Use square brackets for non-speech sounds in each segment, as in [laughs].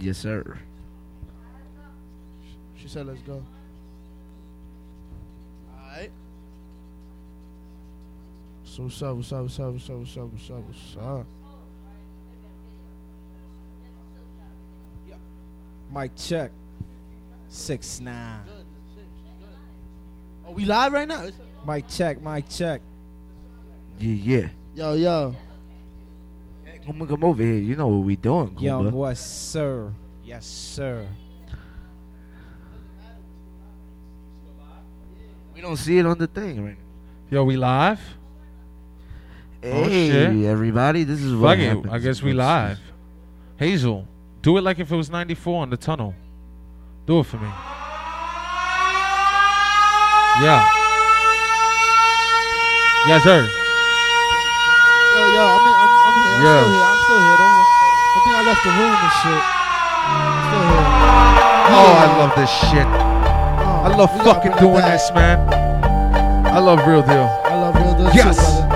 Yes, sir. She said, "Let's go." Alright. So what's up? What's up? What's up? What's up? What's up? What's up? What's up? Oh, mic check. Six nine. Oh, we live right now. Mic check. Mic check. Yeah, yeah. Yo, yo. Come, come over here. You know what we doing, Young Kumba. boy, sir. Yes, sir. We don't see it on the thing right Yo, we live? now. Oh, Hey, everybody. This is what Fuck it. I guess we live. Hazel, do it like if it was 94 on the tunnel. Do it for me. Yeah. Yes, sir. Yo, yo. I'm, in, I'm, Yeah. still here. I'm still here. Don't, don't think I left the room and shit. I'm still here. Oh, I love this shit. Oh, I love fucking doing back. this, man. I love real deal. I love real deal Yes. too.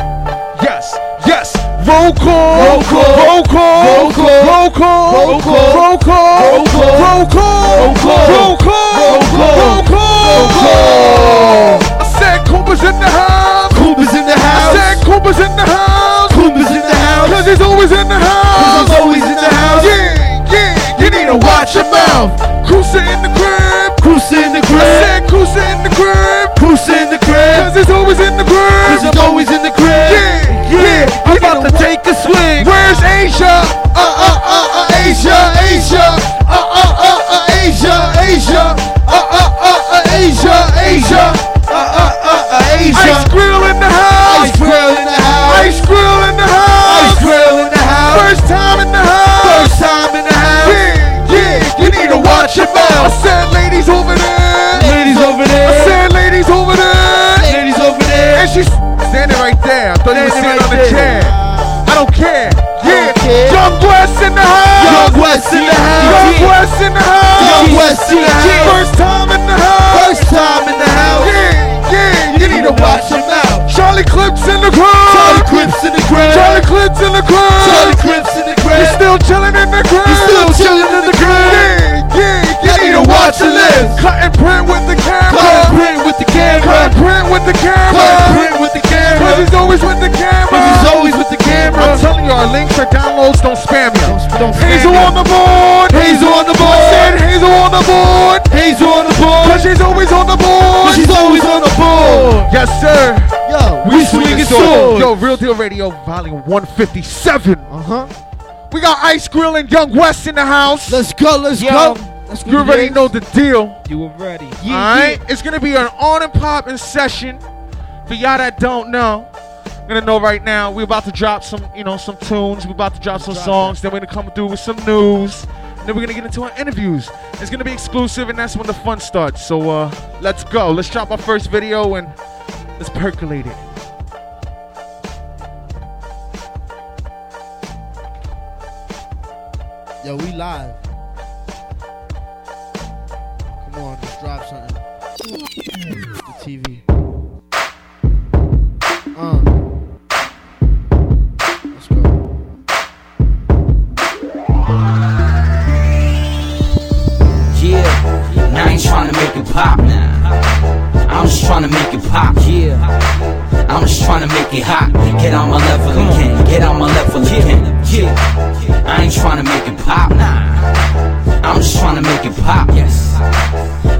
Yes, yes. Roll call. Roll call. Roll call. Roll call. Roll call. Roll call. Roll call. Roll call. Roll call. Roll call. Roll. I said Cooper's in the house. Cooper's in the I house. said Cooper's in the house. Cooper's in the house. Cause he's always in the house. Cause he's always in the house. Yeah, yeah. You need to watch your mouth. Cruiser in the crib. Cruiser in the I crib. said Cruiser in the crib. Cruiser in the crib. Cause he's always in the crib. Cause I'm always in the crib. Yeah, yeah. I'm about to take a swing. Where's Asia? Don't care. Yeah. Young West in the house. Young West in the house. Young West in the house. Young West in the house. First time in the house. First time in the house. Yeah, yeah. You need to watch your mouth. Charlie Clips in the crowd. Charlie Clips in the crib. Charlie Clips in the crowd. Charlie Clips in the You crib. still chilling in the crowd. You still chilling in the crib. Yeah, yeah. You need to watch your lips. Cut and print with the camera. Cut and print with the Cut camera. and print with the camera. I'm telling you, our links, our downloads, don't spam you. don't spam Hazel you. on the board. Hazel on the I said. Hazel on the board. Hazel on the board. Cause she's always on the board. Cause she's always on the board. Yes, sir. Yo, We swinging swinging swords. swords. Yo, Real Deal Radio, volume 157. Uh huh. We got Ice Grill and Young West in the house. Let's go. Let's Yo. go. Let's you already know the deal. You were ready. Alright? It's gonna be an on and popping session. For y'all that don't know, gonna know right now, we're about to drop some, you know, some tunes, we're about to drop some songs, then we're gonna come through with some news. Then we're gonna get into our interviews. It's gonna be exclusive, and that's when the fun starts. So uh, let's go. Let's drop our first video and let's percolate it. Yo, we live. Come on, let's drop something. The TV. Uh. I ain't trying to make it pop now. I'm just trying to make it pop. Yeah, I'm just trying to make it hot. Get on my level again. Get on my level again. Yeah, I ain't trying to make it pop now. I'm just trying to make it pop. Yes.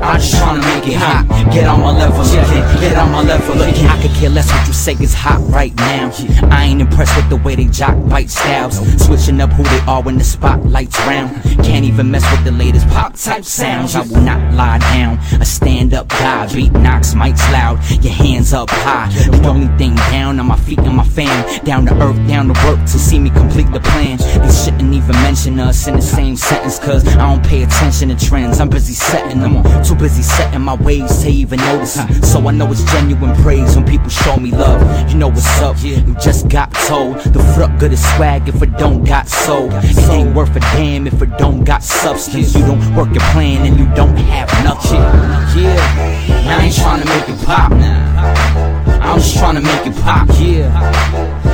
I'm just trying to make it hot. Get on my level again. Get on my level again. I could care less what you say is hot right now. I ain't impressed with the way they jock bite styles. Switching up who they are when the spotlight's round. Can't even mess with the latest pop type sounds. I will not lie down. A stand up guy. Beat knocks, mics loud. Your hands up high. The only thing down on my feet and my fam. Down to earth, down to work to see me complete the plan. They shouldn't even mention us in the same sentence. Cause I don't pay attention to trends. I'm busy setting them. Too busy setting my ways to even notice. 'em. So I know it's genuine praise when people show me love. You know what's up. You just got told. The fruit good as swag if it don't got sold. It ain't worth a damn if it don't got substance. You don't work your plan and you don't have nothing. Yeah, I ain't trying to make it pop now. I'm just trying to make it pop. Yeah,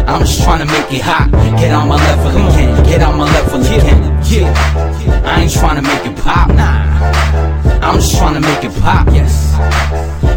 I'm just trying to make it hot. Get on my level again. Get on my level again. Yeah. I ain't trying to make it pop. Nah. I'm just trying to make it pop. Yes.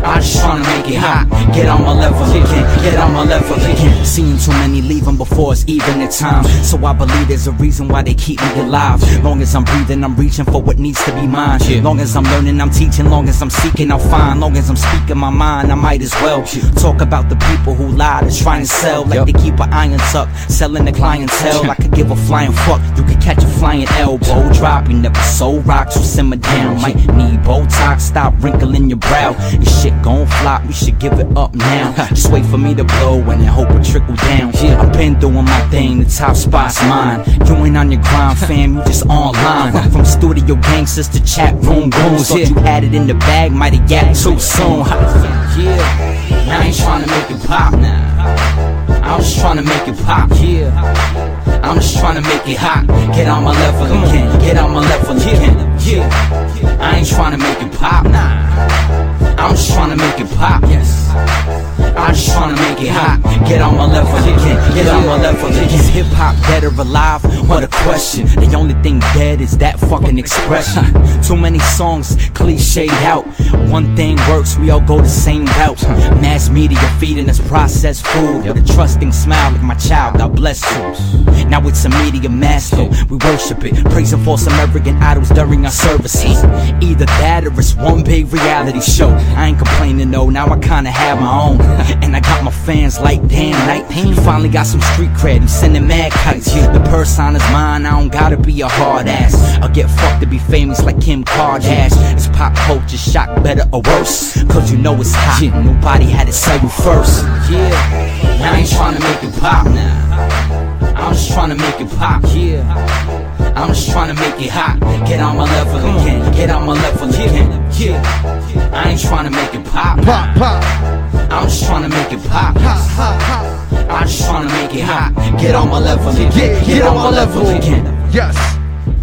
I'm just trying to make it hot. Get on my level again. Get on my level again. Seen too many leaving before it's even the time. So I believe there's a reason why they keep me alive. Long as I'm breathing, I'm reaching for what needs to be mine. Long as I'm learning, I'm teaching. Long as I'm seeking, I'll find. Long as I'm speaking my mind, I might as well talk about the people who lie to try and sell. Like they keep an iron tucked, selling the clientele. [laughs] I could give a flying fuck. You could catch a flying elbow. Drop, you never sold rocks, you simmer down. Might need Botox, stop wrinkling your brow. Your shit gon' flop, you should give it up now. Just wait for me to blow and then hope it trickle down. I've been doing my thing, the top spot's mine. You ain't on your grind, fam, you just online. From studio gangsters to chat room goons. Thought you had it in the bag, might have got too soon. Yeah, I ain't trying to make it pop now. I'm just trying to make it pop. Yeah, I'm just trying to make it hot. Get on my level again. Get on my level again. Yeah, I ain't trying to make it pop. Nah, I'm just trying to make it pop. Yes. I'm just trying to make it hot. Get on my level again. Get on my level again. Is hip hop dead or alive? What a question. The only thing dead is that fucking expression. [laughs] Too many songs cliched out. One thing works, we all go the same route. Mass media feeding us processed food with a trusting smile like my child. God bless you. Now it's a media master. We worship it, praising false American idols during our services. Either that or it's one big reality show. I ain't complaining though. Now I kinda have my own. And I got my fans like, damn, night pain. Finally got some street cred, he's sending mad kites. The purse on his mind, I don't gotta be a hard ass. I'll get fucked to be famous like Kim Kardashian. Is pop culture shock better or worse? Cause you know it's hot, nobody had to tell you first. Yeah, I ain't trying to make it pop now. I'm just trying to make it pop, yeah. I'm just trying to make it hot. Get on my level again. Get on my level again. Yeah. I ain't trying to make it pop. Pop, pop. I'm just trying to make it pop. I'm just trying to make it hot. Get on my level again. Get- get on my level. again. Yes.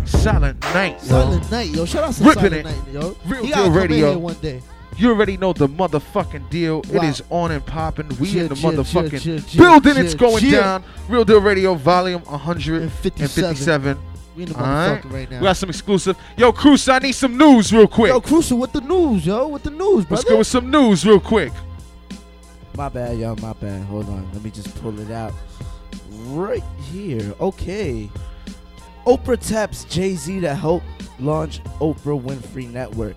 Silent Night, yo. Silent Night, yo. Shout out to Ripping Silent it. Night, yo. Real he Deal gotta come in Radio. here one day. You already know the motherfucking deal. It Wow. is on and popping. We Chill, in the chill, motherfucking chill, chill, chill, building. it's going chill. down. Real Deal Radio, volume 157. 57. We in the Alright. motherfucker right now. We got some exclusive. Yo, Cruz, I need some news real quick. Yo, Crucial, with the news, yo. With the news, brother? Let's go with some news real quick. My bad, y'all. My bad. Hold on. Let me just pull it out. Right here. Okay. Oprah taps Jay Z to help launch Oprah Winfrey Network.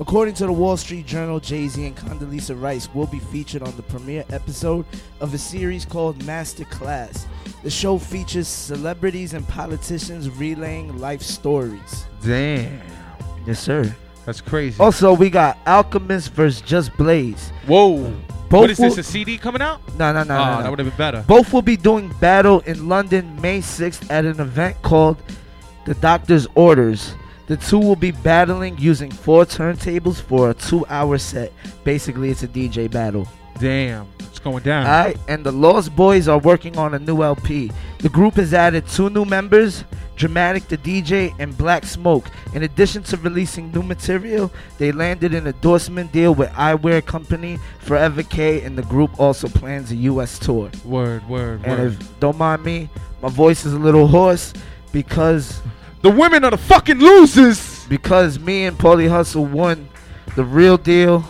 According to the Wall Street Journal, Jay Z and Condoleezza Rice will be featured on the premiere episode of a series called Master Class. The show features celebrities and politicians relaying life stories. Damn. Yes, sir. That's crazy. Also, we got Alchemist versus Just Blaze. Whoa. Both what is this, a CD coming out? No, no, no, oh, no, that would have been better. Both will be doing battle in London May 6th at an event called The Doctor's Orders. The two will be battling using four turntables for a two hour set. Basically, it's a DJ battle. Damn. Going down. Alright, and the Lost Boys are working on a new LP. The group has added two new members, Dramatic the DJ and Black Smoke. In addition to releasing new material, they landed an endorsement deal with eyewear company Forever K, and the group also plans a US tour. word, word, And word. if don't mind me, my voice is a little hoarse because the women are the fucking losers. because me and Paulie Hustle won the real deal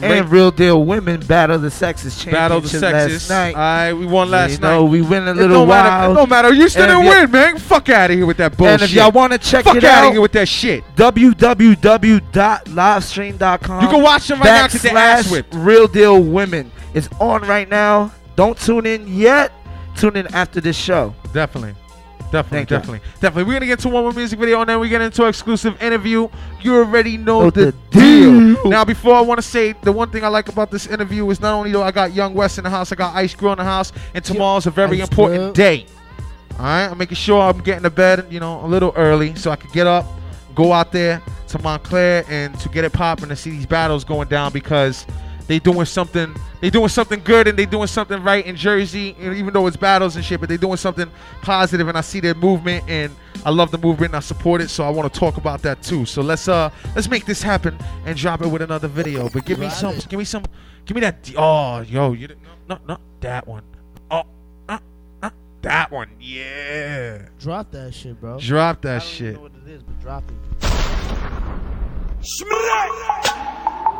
and real deal women battle the sexes championship Battle the sexes. last night. All right, we won last you night. No, we win a little don't matter. It don't matter. You still didn't win, man. Fuck out of here with that bullshit. and if y'all want to check fuck it out of out, here with that shit. www.livestream.com. You can watch them right now. Get their ass whipped. Real Deal Women. It's on right now. Don't tune in yet. Tune in after this show. Definitely. Definitely, Thank you. definitely, definitely. We're gonna get to one more music video and then we get into an exclusive interview. You already know Know the, the deal. deal. Now, before I want to say the one thing I like about this interview is not only do I got Young West in the house, I got Ice Grill in the house, and tomorrow's a very Ice important day. All right, I'm making sure I'm getting to bed, you know, a little early so I could get up, go out there to Montclair, and to get it popping to see these battles going down because they doing something. They doing something good and they doing something right in Jersey, and even though it's battles and shit. But they doing something positive, and I see their movement, and I love the movement, and I support it. So I want to talk about that too. So let's uh let's make this happen and drop it with another video. But give me Got some, give me some, give me that. Oh, yo, you didn't, no, no, not that one. Oh, That one, yeah. Drop that shit, bro. Drop I that don't even shit. know what it is, but drop it.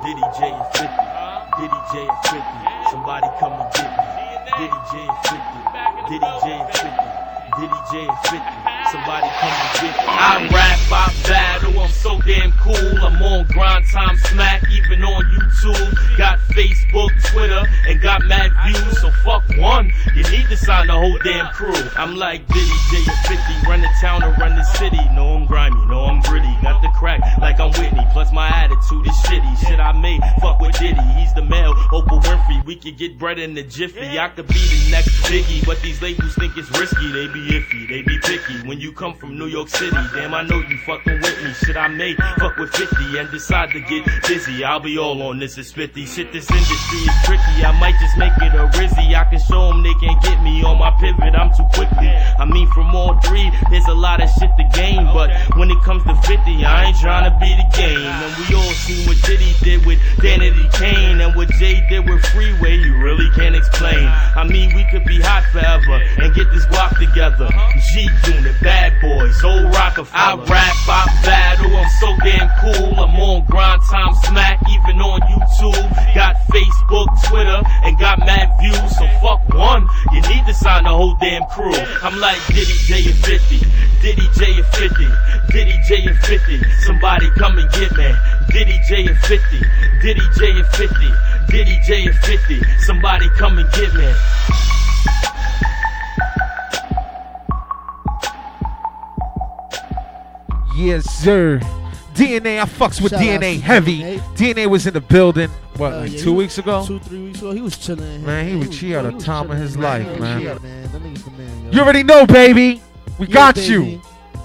Diddy J and 50. Diddy J and 50. Somebody come and get me. Diddy J and 50. Diddy J and 50. Diddy J and 50. Somebody come and get me. I rap, I battle, I'm so damn cool. I'm on grind time smack, even on YouTube. Got Facebook, Twitter, and got mad views. So fuck one, you need to sign the whole damn crew. I'm like Diddy J and 50. Run the town or run the city. No, I'm grimy, no, I'm gritty. Got the crack like I'm Whitney. Plus my attitude is shitty. Shit I made, fuck with Diddy. He's the male, Oprah Winfrey. We could get bread in the jiffy. I could be the next Biggie, but these labels think it's risky. They be iffy, they be picky. When you come from New York City, damn, I know you fucking with me. Shit I made, fuck with 50 and decide to get busy. I'll be all on this is 50. Shit, this industry is tricky. I might just make it a rizzy. I can show them they can't get me on my pivot. I'm too quickly. I mean, from all three, there's a lot of shit to gain. When it comes to 50, I ain't trying to be the game. And we all seen what Diddy did with Danity Kane and what Jay did with Freeway. You really can't explain. I mean, we could be hot forever and get this guap together. G Unit, bad boys, old Rockefeller. I rap, I battle, I'm so damn cool. I'm on grind time smack, even on YouTube. Got Facebook, Twitter, and got mad views. So fuck one, you need to sign the whole damn crew. I'm like Diddy J and 50, Diddy J and 50, Diddy J and 50. Somebody come and get me. Diddy J and 50, Diddy J and 50, Diddy J and 50. Somebody come and get me. Yes, sir. DNA, I fucks with Shout DNA heavy. DNA. DNA was in the building. What, Uh, like yeah, two he- weeks ago? Two, three weeks ago. He was chilling. Man, he was- he had a time of his life, man. Yeah, man. That nigga's the man. You already know, baby. We Yeah, got baby. you.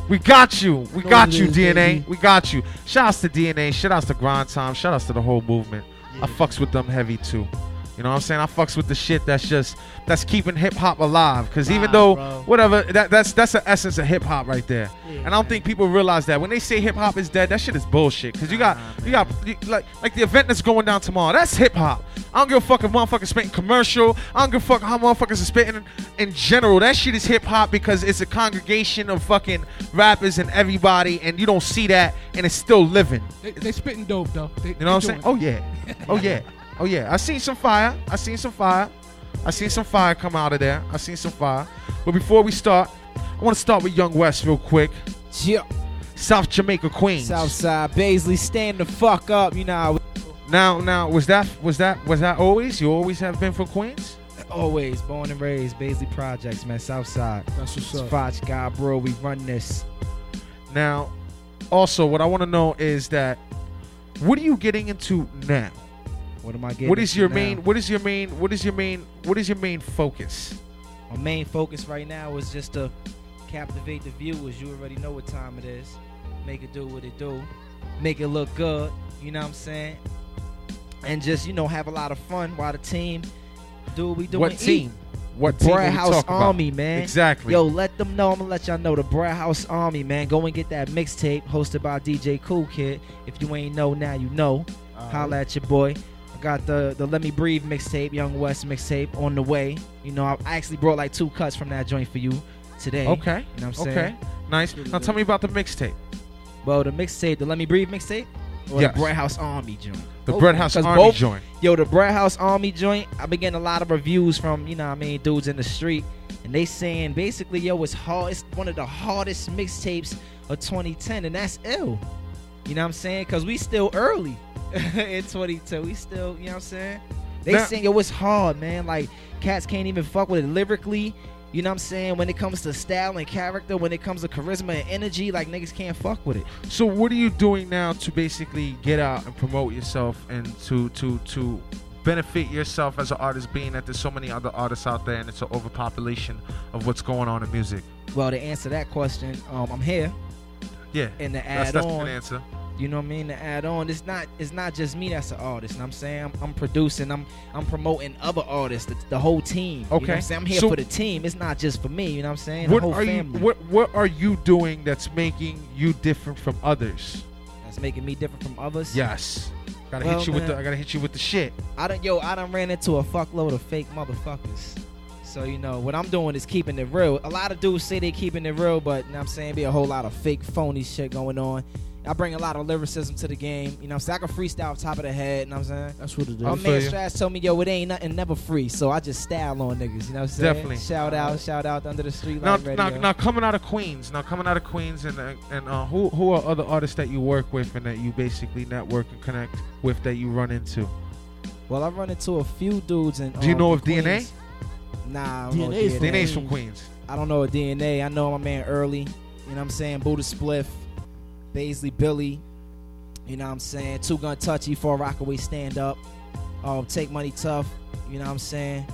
We got you. We got you, DNA. baby. We got you. Shouts to DNA. Shout outs to Grind Time. Shout outs to the whole movement. I fucks with them heavy too. You know what I'm saying? I fucks with the shit that's just that's keeping hip hop alive. Cause even though bro. whatever that that's that's the essence of hip hop right there. Yeah, and I don't man. think people realize that when they say hip hop is dead, that shit is bullshit. Cause you got Nah, you got you, like like the event that's going down tomorrow. That's hip hop. I don't give a fuck if motherfuckers spitting commercial. I don't give a fuck how motherfuckers are spitting in general. That shit is hip hop because it's a congregation of fucking rappers and everybody, and you don't see that, and it's still living. They, they spitting dope though. They, You know what I'm saying? Oh yeah, oh [laughs] yeah, oh yeah. I seen some fire. I seen some fire. I seen some fire come out of there. I seen some fire. But before we start, I want to start with Young West real quick. Yeah. South Jamaica Queens. Southside Baisley, stand the fuck up. You know, how we Now, now was that was that was that always? You always have been from Queens? always born and raised Baisley Projects, man. Southside. That's what's up. Foch guy, bro. We run this. Now, also, what I want to know is that what are you getting into now? What am I getting? what is your now? main? What is your main? What is your main? What is your main focus? My main focus right now is just to captivate the viewers. You already know what time it is. Make it do what it do. Make it look good. You know what I'm saying? And just you know have a lot of fun while the team do what we do. what team? Eat. What The we House talking about? Army, man. Exactly. Yo, let them know. I'm gonna let y'all know the Bread House Army, man. Go and get that mixtape hosted by DJ Cool Kid. If you ain't know now, you know. Holla at your boy. I got the the Let Me Breathe mixtape, Young West mixtape on the way. You know, I actually brought like two cuts from that joint for you today. Okay. You know what I'm saying? Okay. Nice. Now tell me about the mixtape. Well, the mixtape, the Let Me Breathe mixtape, or Yes. the Bread House Army joint. The Both Bread of them, House 'cause Army both- joint. Yo, the Bread House Army joint, I've been getting a lot of reviews from, you know what I mean, dudes in the street. And they saying basically, yo, it's hard. It's one of the hardest mixtapes of 2010, and that's ill. You know what I'm saying? Because we still early [laughs] in 22. We still, you know what I'm saying? They Now- saying, yo, it's hard, man. Like, cats can't even fuck with it lyrically. You know what I'm saying? When it comes to style and character, when it comes to charisma and energy, like, niggas can't fuck with it. So what are you doing now to basically get out and promote yourself and to to to benefit yourself as an artist, being that there's so many other artists out there and it's an overpopulation of what's going on in music? Well, to answer that question, um, I'm here. Yeah. And to add that's a on, answer. You know what I mean? To add on, it's not it's not just me that's an artist. And I'm saying I'm, I'm producing, I'm I'm promoting other artists, the, the whole team. You know what Okay. I'm saying? I'm here So- for the team. It's not just for me. You know what I'm saying? What the whole are family. you what what are you doing that's making you different from others? That's making me different from others. Yes. Gotta Well, hit you with the. I gotta hit you with the shit. I don't yo, I done ran into a fuckload of fake motherfuckers. So you know what I'm doing is keeping it real. A lot of dudes say they keeping it real, but you know what I'm saying be a whole lot of fake, phony shit going on. I bring a lot of lyricism to the game. You know what I'm saying? I can freestyle off top of the head. You know what I'm saying? That's what it is. My man you. Strass told me, yo, it ain't nothing never free. So I just style on niggas. You know what I'm saying? Definitely. Shout out, shout out under the street Now, light now, now, coming out of Queens, now coming out of Queens, and uh, and uh, who who are other artists that you work with and that you basically network and connect with that you run into? Well, I run into a few dudes in. Do you um, know in of DNA? Queens. Nah, I don't DNA 's from DNA. DNA's from Queens. I don't know a DNA. I know my man Early. You know what I'm saying? Buddha Spliff, Baisley Billy. You know what I'm saying? Two Gun Touchy, Four Rockaway Stand Up. Um, Take Money Tough. You know what I'm saying?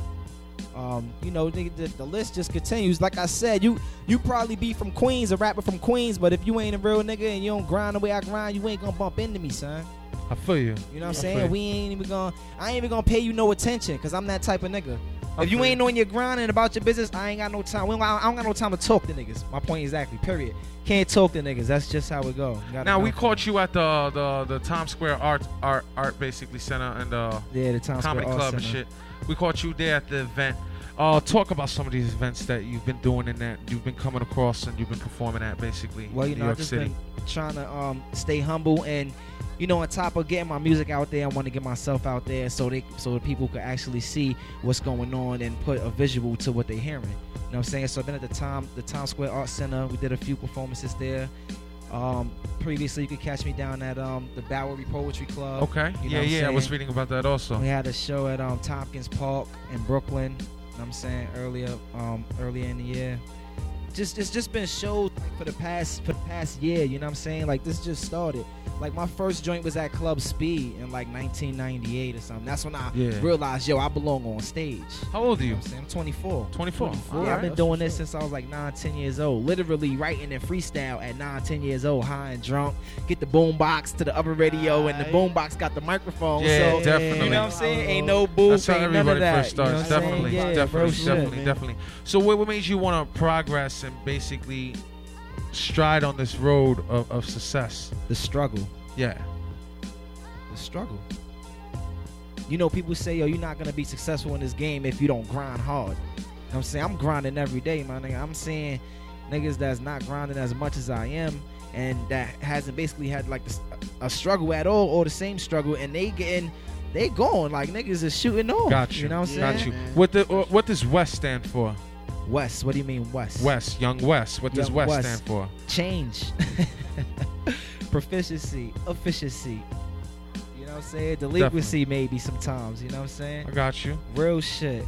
Um, you know, the, the, the list just continues. Like I said, you you probably be from Queens, a rapper from Queens, but if you ain't a real nigga and you don't grind the way I grind, you ain't gonna bump into me, son. I feel you. You know what I'm saying? We ain't even gonna I ain't even gonna pay you no attention because I'm that type of nigga. I If you ain't on your grind and about your business, I ain't got no time. We don't, I don't got no time to talk to niggas. My point exactly. Period. Can't talk to niggas. That's just how it go. Now we caught you at the the the Times Square Art Art Art basically center and uh it. Yeah, the Times comedy Square club and Center. shit. We caught you there at the event. Uh, talk about some of these events that you've been doing and that you've been coming across and you've been performing at basically Well, you know, I've just City. been trying to um, stay humble and, you know, on top of getting my music out there, I want to get myself out there so they so that people could actually see what's going on and put a visual to what they're hearing. You know what I'm saying? So I've been at the time the Times Square Art Center. We did a few performances there. Um, previously, you could catch me down at um, the Bowery Poetry Club. Okay. You know yeah, yeah. I was reading about that also. We had a show at um, Tompkins Park in Brooklyn. You know what I'm saying earlier, um, earlier in the year. Just it's just been shows like, for the past for the past year. You know what I'm saying? Like this just started. Like my first joint was at Club Speed in like 1998 or something. That's when I Yeah. realized, yo, I belong on stage. How old are You know you? what I'm? I'm 24. 24. yeah, I've been doing this since I was like 9, 10 years old. Literally writing and freestyle at 9, 10 years old, high and drunk. Get the boom box to the other radio, and the boom box got the microphone. Yeah, so, definitely. You know what I'm saying? Ain't no booth, That's how everybody first starts. You know definitely? Yeah, definitely, shit, definitely, definitely. So, what, what made you want to progress and basically stride on this road of, of success? The struggle. Yeah. The struggle. You know, people say, yo, you're not gonna be successful in this game if you don't grind hard. You know I'm saying? I'm grinding every day, my nigga. I'm saying niggas that's not grinding as much as I am and that hasn't basically had like a struggle at all or the same struggle and they getting they going like niggas is shooting off. Got you. You know what I'm saying? Got you. What the what does West stand for? West, what do you mean West? West, Young West. What does Young West, West. stand for? change [laughs] proficiency efficiency you know what i'm saying delinquency maybe sometimes you know what i'm saying I got you. real shit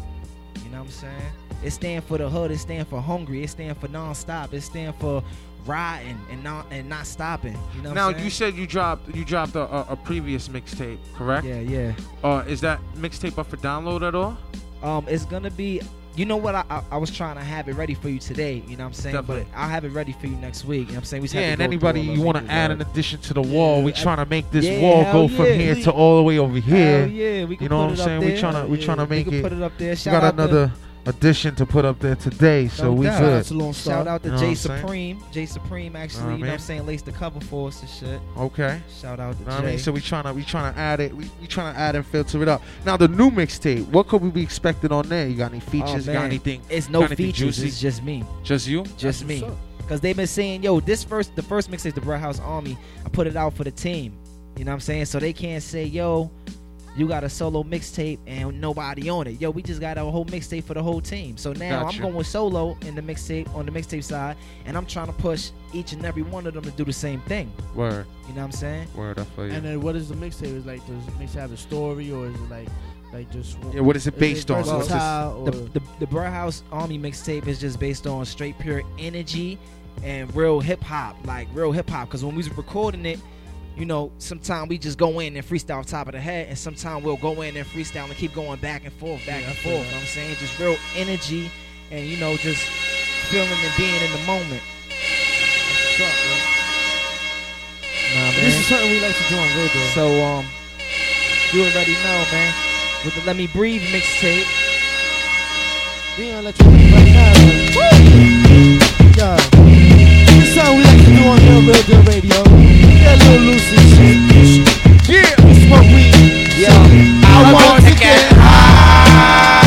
you know what i'm saying it stand for the hood it stand for hungry it stand for non-stop it stand for riding and not and not stopping you know what Now you said you dropped you dropped a, a, a previous mixtape, correct? yeah yeah Uh, is that mixtape up for download at all? um it's gonna be you know what I, I I was trying to have it ready for you today you know what I'm saying Definitely. but I'll have it ready for you next week you know what I'm saying we Yeah, and anybody you want to add an addition to the wall, we Yeah, trying to make this yeah, wall go from here We- to all the way over here. Hell yeah, we can You know put what I'm saying? We there. tryna- we tryna Yeah, make we it- put it up there. We got out to- another addition to put up there today, so No we doubt. good. It's a Shout out to You know Jay what I'm saying? Supreme. Jay Supreme actually, Know what I you know what I'm saying, laced the cover for us and shit. Okay. Shout out to you Know what I Jay. mean? So we trying to we trying to add it. We, we trying to add and filter it up. Now the new mixtape. What could we be expecting on there? You got any oh, features? Oh, got anything? it's no features, juicy? it's just me. Just you? Just me. Cause they've been saying, yo, this first the first mixtape, is the Bread House Army, I put it out for the team. You know what I'm saying? So they can't say, yo, you got a solo mixtape and nobody on it. Yo, we just got a whole mixtape for the whole team. So now Gotcha. I'm going solo in the mixtape on the mixtape side, and I'm trying to push each and every one of them to do the same thing. Word. You know what I'm saying? Word. I feel you. And then what is the mixtape? Is like does the mixtape have a story or is it like like just yeah. What is it based on? versatile What's this- or the, the the Bread House Army mixtape is just based on straight pure energy and real hip hop, like real hip hop. Because when we was recording it, you know, sometimes we just go in and freestyle off top of the head, and sometimes we'll go in and freestyle and keep going back and forth, back Yeah, and forth. that. You know what I'm saying? Just real energy and you know, just feeling and being in the moment. What's up, man? Nah, This is something we like to do on Real Deal. So um, you already know, man. With the Let Me Breathe mixtape. We gonna let you right now. man. Yo, this is something we like to do on Real Deal Radio. Get a little loose and shit. Yeah. Smoke weed. Yo, I want to get high,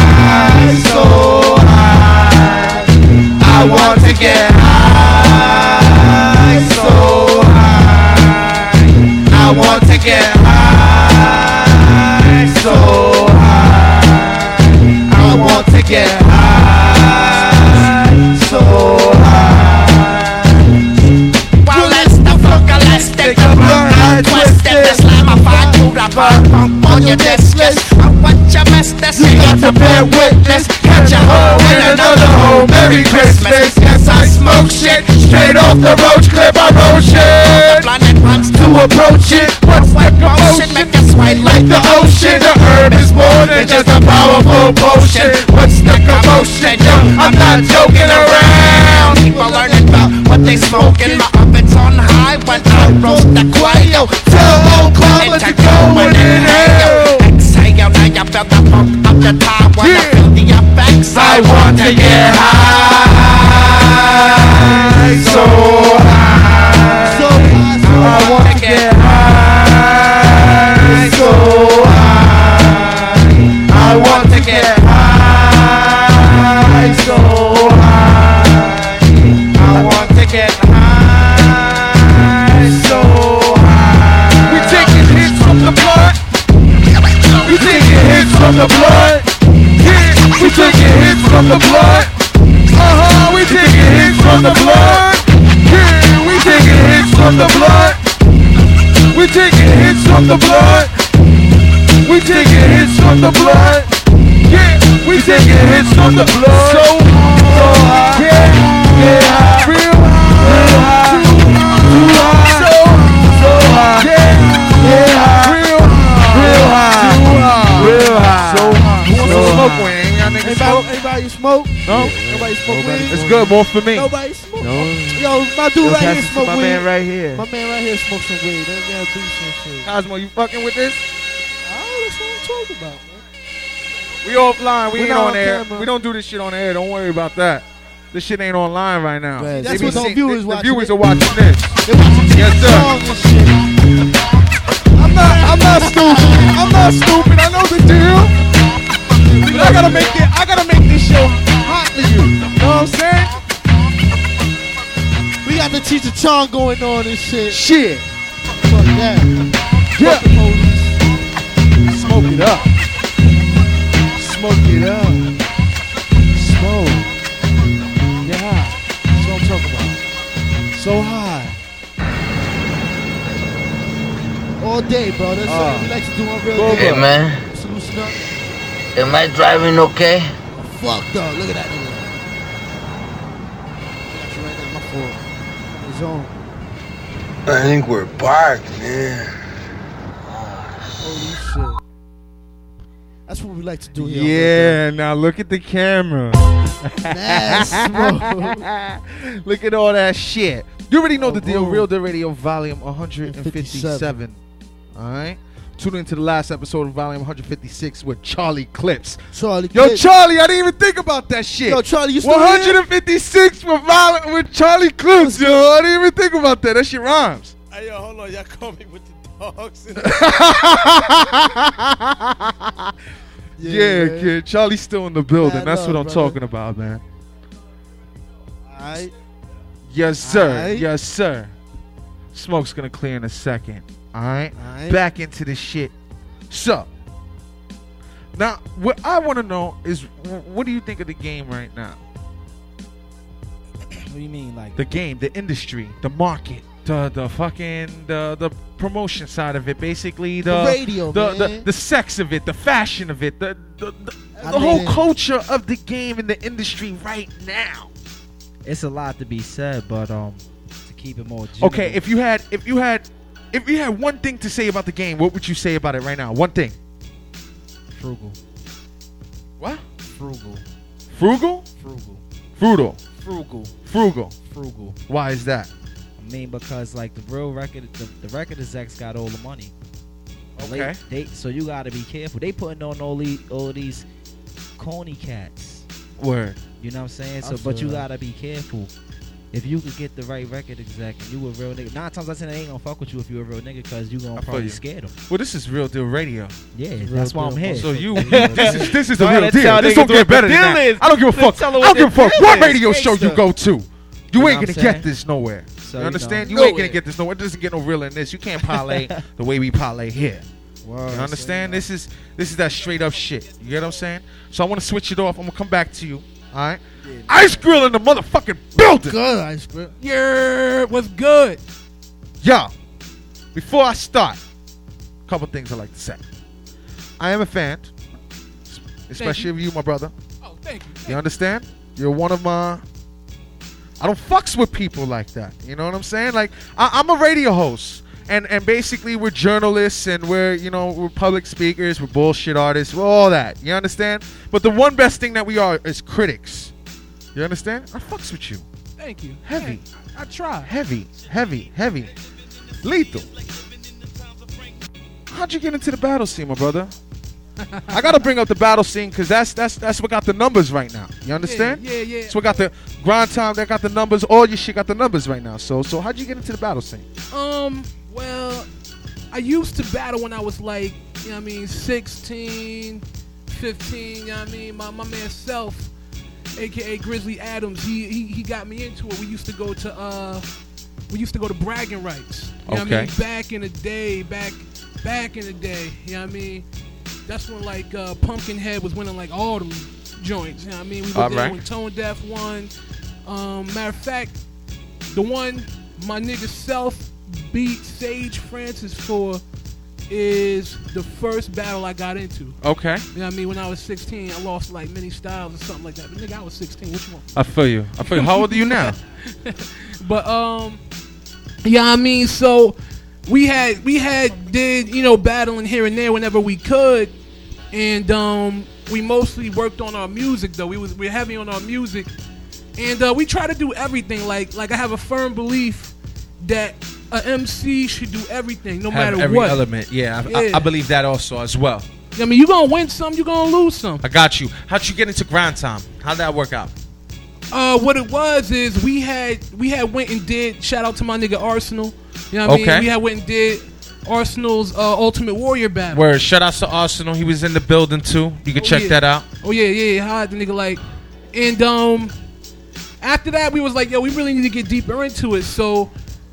so high. I want to get high, so high. I want to get high, so high. I want to get high, on your disc list. I want your mess, this You got to bear witness. Catch a hoe in another hoe. Merry Christmas. Yes, I smoke shit. Straight off the roach clip, I roll shit. Blunt and runs To approach it, what's the motion, make us white Like the ocean, the herb is more than just a powerful potion. What's the commotion? Yo, I'm not joking around. People learning about what they smoking. My oven's on high when I roast the quail. Tell old Claude to go and I want from the blood. We taking hits from the blood. We taking hits from the blood. Yeah, we taking hits from the blood. So, so high. Yeah, yeah, real high. Real high. Too high. So, so high. Yeah, yeah, real high. Real high. Real high. So high. Who wants So to smoke high. Ain't y'all niggas Anybody, smoke? anybody smoke? No? Nobody smoke weed? It's good, more for me. Nobody smoke. No. Yo, my dude Yo, right here it to smoke my weed. man right here. My man right here smoke some weed. That man do some shit. Cosmo, you fucking with this? Oh, that's what I'm talking about, man. We offline. We We're ain't on on air. camera. We don't do this shit on air. Don't worry about that. This shit ain't online right now. Right, that's what the seeing- viewers the, the watching. viewers are watching this. Watching Yes, sir. songs and shit. I'm not. I'm not stupid. I'm not stupid. I know the deal. But I gotta make it. I gotta make this show hot for you. You know what I'm saying? We got the Cheech and Chong going on and shit. Shit. Fuck that. Yeah. Fuck the police. Smoke it up. Smoke it up. Smoke. Get high. That's what I'm talking about. So high. All day, bro. That's Uh, what we like to do on real Go day. back. man, up. am I driving okay? Fucked up. Look at that nigga. Got you right now. My fault. His own. I think we're parked, man. Holy shit. That's what we like to do here. Yeah. Now look at the camera. [laughs] Real smoke. Look at all that shit. You already know Oh, the deal. Oh, Real Deal Radio, volume 157. All right. Tune into the last episode of volume 156 with Charlie Clips. Charlie. Yo, Clips. Charlie, I didn't even think about that shit. Yo, Charlie, you still here? 156 with violent with Charlie Clips, yo. I didn't even think about that. That shit rhymes. Hey, yo, hold on. Y'all call me with the dogs. [laughs] Yeah, man. kid. Charlie's still in the building. Mad That's what I'm brother. talking about, man. Alright. Yes, sir. Aight. Yes, sir. Smoke's gonna clear in a second. All right. Alright. Back into the shit. So, now what I want to know is, what do you think of the game right now? What do you mean, like? The game, the industry, the market, the the fucking the the promotion side of it, basically the, The radio, the, the man. the sex of it, the fashion of it, the the, the, the whole mean- culture of the game and the industry right now. it's a lot to be said, but um, to keep it more. Okay, if you had if you had if you had one thing to say about the game, what would you say about it right now? One thing. frugal, What? frugal, Frugal? frugal, Frugal. frugal, Frugal. frugal. Why is that? I mean, because like the real record, the, the record execs got all the money. Okay. They, so you got to be careful. They putting on all these all these corny cats. Word. You know what I'm saying? So, but you gotta be careful. If you could get the right record exec and you a real nigga, nine times out of ten they ain't gonna fuck with you if you a real nigga because you gonna I probably you. scare them. Well, this is real deal radio. Yeah, Real that's why I'm here. So you, [laughs] this is this is the real deal. This niggas don't get what better than deal that. is. I don't give a fuck. I don't what give a fuck deal what is. radio show you go to. You ain't gonna get this nowhere. So, you you understand? know. You ain't gonna get this nowhere. It doesn't get no real in this. You can't parlay [laughs] the way we parlay here. Word, You understand? so, This is this is that straight up shit. You get what I'm saying? So I want to switch it off. I'm gonna come back to you. All right. Ice Grill in the motherfucking building. Good ice Grill. Yeah, what's good? Yo, before I start, a couple things I like to say. I am a fan, especially of you, my brother. Oh, thank you. You understand? You're one of my. I don't fucks with people like that. You know what I'm saying? Like I, I'm a radio host, and and basically we're journalists and we're you know we're public speakers, we're bullshit artists, we're all that. You understand? But the one best thing that we are is critics. You understand? I fucks with you. Thank you. Heavy. I try. Heavy, heavy, heavy, lethal. How'd you get into the battle scene, my brother? [laughs] I gotta bring up the battle scene because that's that's that's what got the numbers right now. You understand? Yeah, yeah, yeah. That's what got the grind time. That got the numbers. All your shit got the numbers right now. So so how'd you get into the battle scene? Um, well, I used to battle when I was like, you know what I mean, 16, 15, you know what I mean? My, my man Self, aka Grizzly Adams, he, he he got me into it. We used to go to uh we used to go to bragging rights. You know what I mean? Back in the day, back back in the day, you know what I mean? That's when like uh Pumpkinhead was winning like all them joints, you know what I mean? We were All there right. when Tonedeff won. Um matter of fact, the one my nigga Self beat Sage Francis for is the first battle I got into. Okay. You know what I mean? When I was 16, I lost like many styles or something like that. But nigga, I was 16. What you want? I feel you. I feel you. How old are you now? [laughs] But um, yeah, I mean, so we had we had did you know battling here and there whenever we could, and um, we mostly worked on our music though. We was we are heavy on our music, and uh, we try to do everything. Like like I have a firm belief that a MC should do everything, no Have matter every what. element. Yeah, I, I, Yeah. I believe that also as well. I mean, you gonna win some, you gonna lose some. I got you. How'd you get into grind time? How'd that work out? Uh, what it was is we had we had went and did shout out to my nigga Arsenal. You know what I Okay. mean? We had went and did Arsenal's uh, Ultimate Warrior battle. Word. Shout outs to Arsenal. He was in the building too. You can Oh, check yeah. that out. Oh yeah, yeah, yeah. How the nigga like, and um, after that we was like, yo, we really need to get deeper into it. So